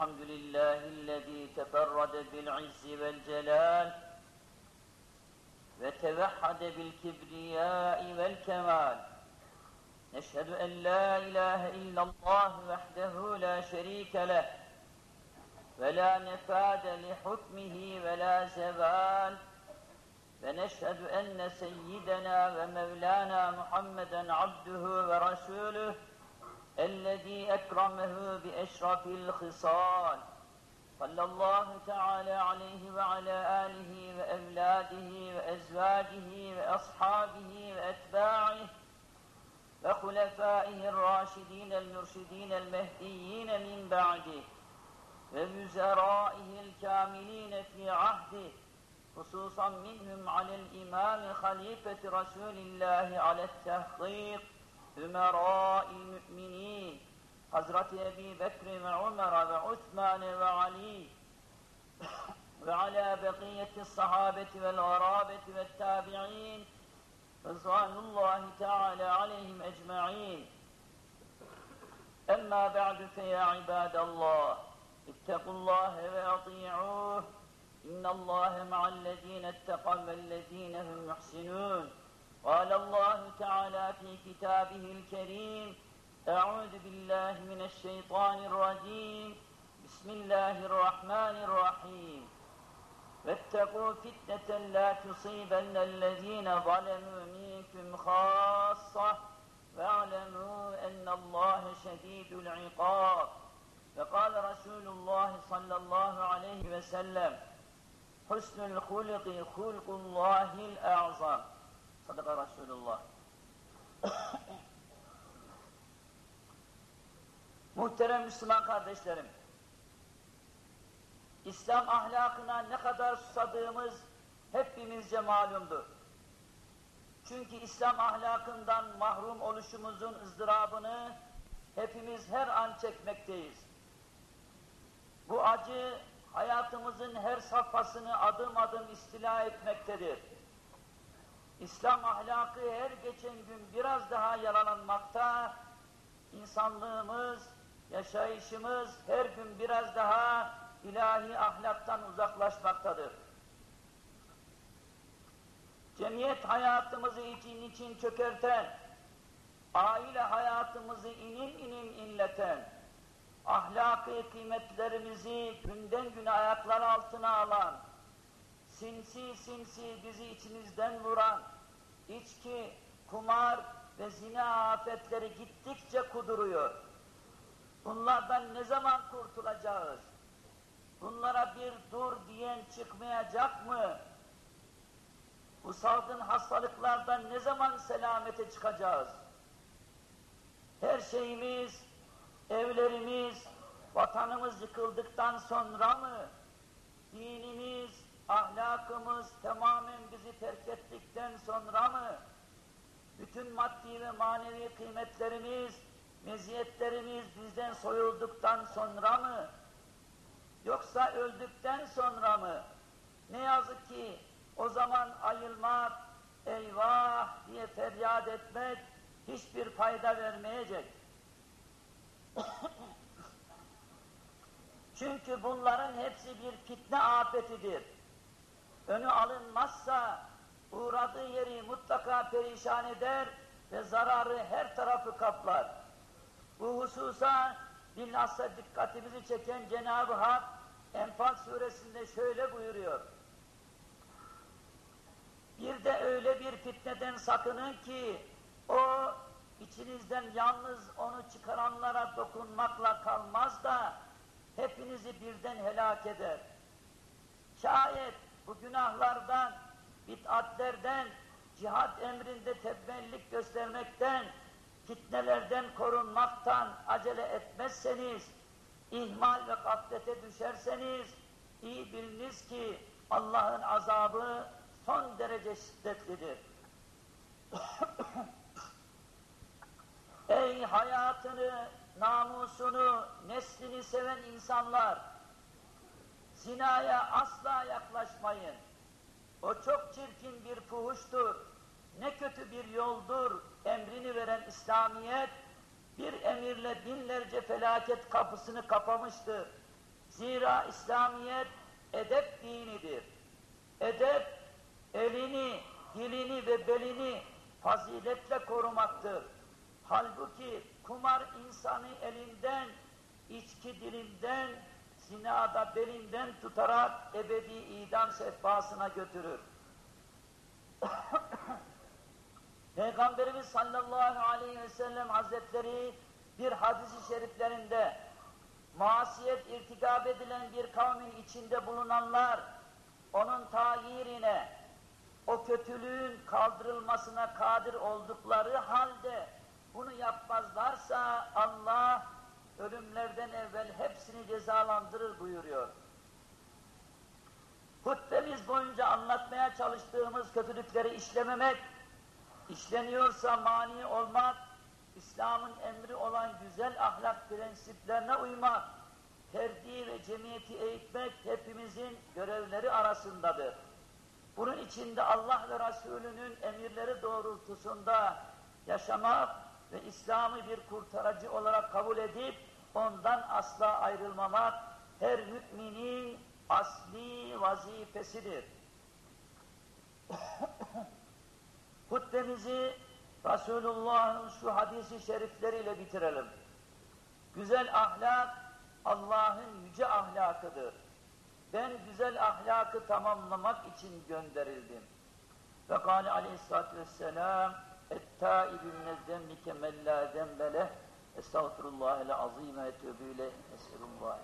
الحمد لله الذي تفرد بالعز والجلال وتوحد بالكبرياء والكمال نشهد أن لا إله إلا الله وحده لا شريك له ولا نفاد لحكمه ولا زوال ونشهد أن سيدنا ومولانا محمدا عبده ورسوله الذي أكرمه بأشرف الخصال. صلى الله تعالى عليه وعلى آله وأولاده وأزواجه وأصحابه وأتباعه وخلفائه الراشدين المرشدين المهديين من بعده ووزرائه الكاملين في عهده خصوصا منهم على الإمام خليفة رسول الله على التحقيق. أمراء المؤمنين حضرة أبي بكر وعمر وعثمان وعلي وعلى بقية الصحابة والغرابة والتابعين رضوان الله تعالى عليهم أجمعين. أما بعد فيا عباد الله اتقوا الله وأطيعوه إن الله مع الذين اتقوا والذين هم محسنون قال الله تعالى في كتابه الكريم أعوذ بالله من الشيطان الرجيم. بسم الله الرحمن الرحيم. واتقوا فتنة لا تصيبن الذين ظلموا منكم خاصة. واعلموا أن الله شديد العقاب. فقال رسول الله صلى الله عليه وسلم حسن الخلق خلق الله الأعظم. Sadaka Resulullah. <coughs> Muhterem Müslüman kardeşlerim, İslam ahlakına ne kadar susadığımız hepimizce malumdur. Çünkü İslam ahlakından mahrum oluşumuzun ızdırabını hepimiz her an çekmekteyiz. Bu acı hayatımızın her safhasını adım adım istila etmektedir. İslam ahlakı her geçen gün biraz daha yaralanmakta, insanlığımız, yaşayışımız her gün biraz daha ilahi ahlaktan uzaklaşmaktadır. Cemiyet hayatımızı için için çökerten, aile hayatımızı inin inin inleten, ahlaki kıymetlerimizi günden güne ayaklar altına alan, sinsi sinsi bizi içimizden vuran, içki, kumar ve zina afetleri gittikçe kuduruyor. Bunlardan ne zaman kurtulacağız? Bunlara bir dur diyen çıkmayacak mı? Bu salgın hastalıklardan ne zaman selamete çıkacağız? Her şeyimiz, evlerimiz, vatanımız yıkıldıktan sonra mı? Dinimiz, ahlakımız tamamen bizi terk ettikten sonra mı? Bütün maddi ve manevi kıymetlerimiz, meziyetlerimiz bizden soyulduktan sonra mı? Yoksa öldükten sonra mı? Ne yazık ki o zaman ayılmak, eyvah diye feryat etmek hiçbir fayda vermeyecek. Çünkü bunların hepsi bir fitne afetidir. Önü alınmazsa uğradığı yeri mutlaka perişan eder ve zararı her tarafı kaplar. Bu hususa bilhassa dikkatimizi çeken Cenab-ı Hak Enfal suresinde şöyle buyuruyor. Bir de öyle bir fitneden sakının ki o içinizden yalnız onu çıkaranlara dokunmakla kalmaz da hepinizi birden helak eder. Şayet bu günahlardan, bid'atlerden, cihat emrinde tembellik göstermekten, fitnelerden korunmaktan acele etmezseniz, ihmal ve gaflete düşerseniz, iyi biliniz ki Allah'ın azabı son derece şiddetlidir. <coughs> Ey hayatını, namusunu, neslini seven insanlar, zinaya asla yaklaşmayın. O çok çirkin bir fuhuştur, ne kötü bir yoldur emrini veren İslamiyet, bir emirle binlerce felaket kapısını kapamıştır. Zira İslamiyet edep dinidir. Edep elini, dilini ve belini faziletle korumaktır. Halbuki kumar insanı elinden, içki dilinden, zinada belinden tutarak ebedi idam sehpasına götürür. <coughs> Peygamberimiz sallallahu aleyhi ve sellem hazretleri bir hadisi şeriflerinde masiyet irtikab edilen bir kavmin içinde bulunanlar onun tayirine, o kötülüğün kaldırılmasına kadir oldukları halde bunu yapmazlarsa Allah ölümlerden evvel hepsini cezalandırır buyuruyor. Hutbemiz boyunca anlatmaya çalıştığımız kötülükleri işlememek, işleniyorsa mani olmak, İslam'ın emri olan güzel ahlak prensiplerine uymak, ferdi ve cemiyeti eğitmek hepimizin görevleri arasındadır. Bunun içinde Allah ve Resulünün emirleri doğrultusunda yaşamak ve İslam'ı bir kurtarıcı olarak kabul edip ondan asla ayrılmamak her müminin asli vazifesidir. <coughs> Hutbemizi Resulullah'ın şu hadisi şerifleriyle bitirelim. Güzel ahlak Allah'ın yüce ahlakıdır. Ben güzel ahlakı tamamlamak için gönderildim. Ve kâle aleyhissalatü vesselam اَتَّائِبِ مِنَ الذَّنِّ كَمَنْ لَا ذَنْبَ لَهِ Estağfirullah el azime etübü ileyh. Es'elullah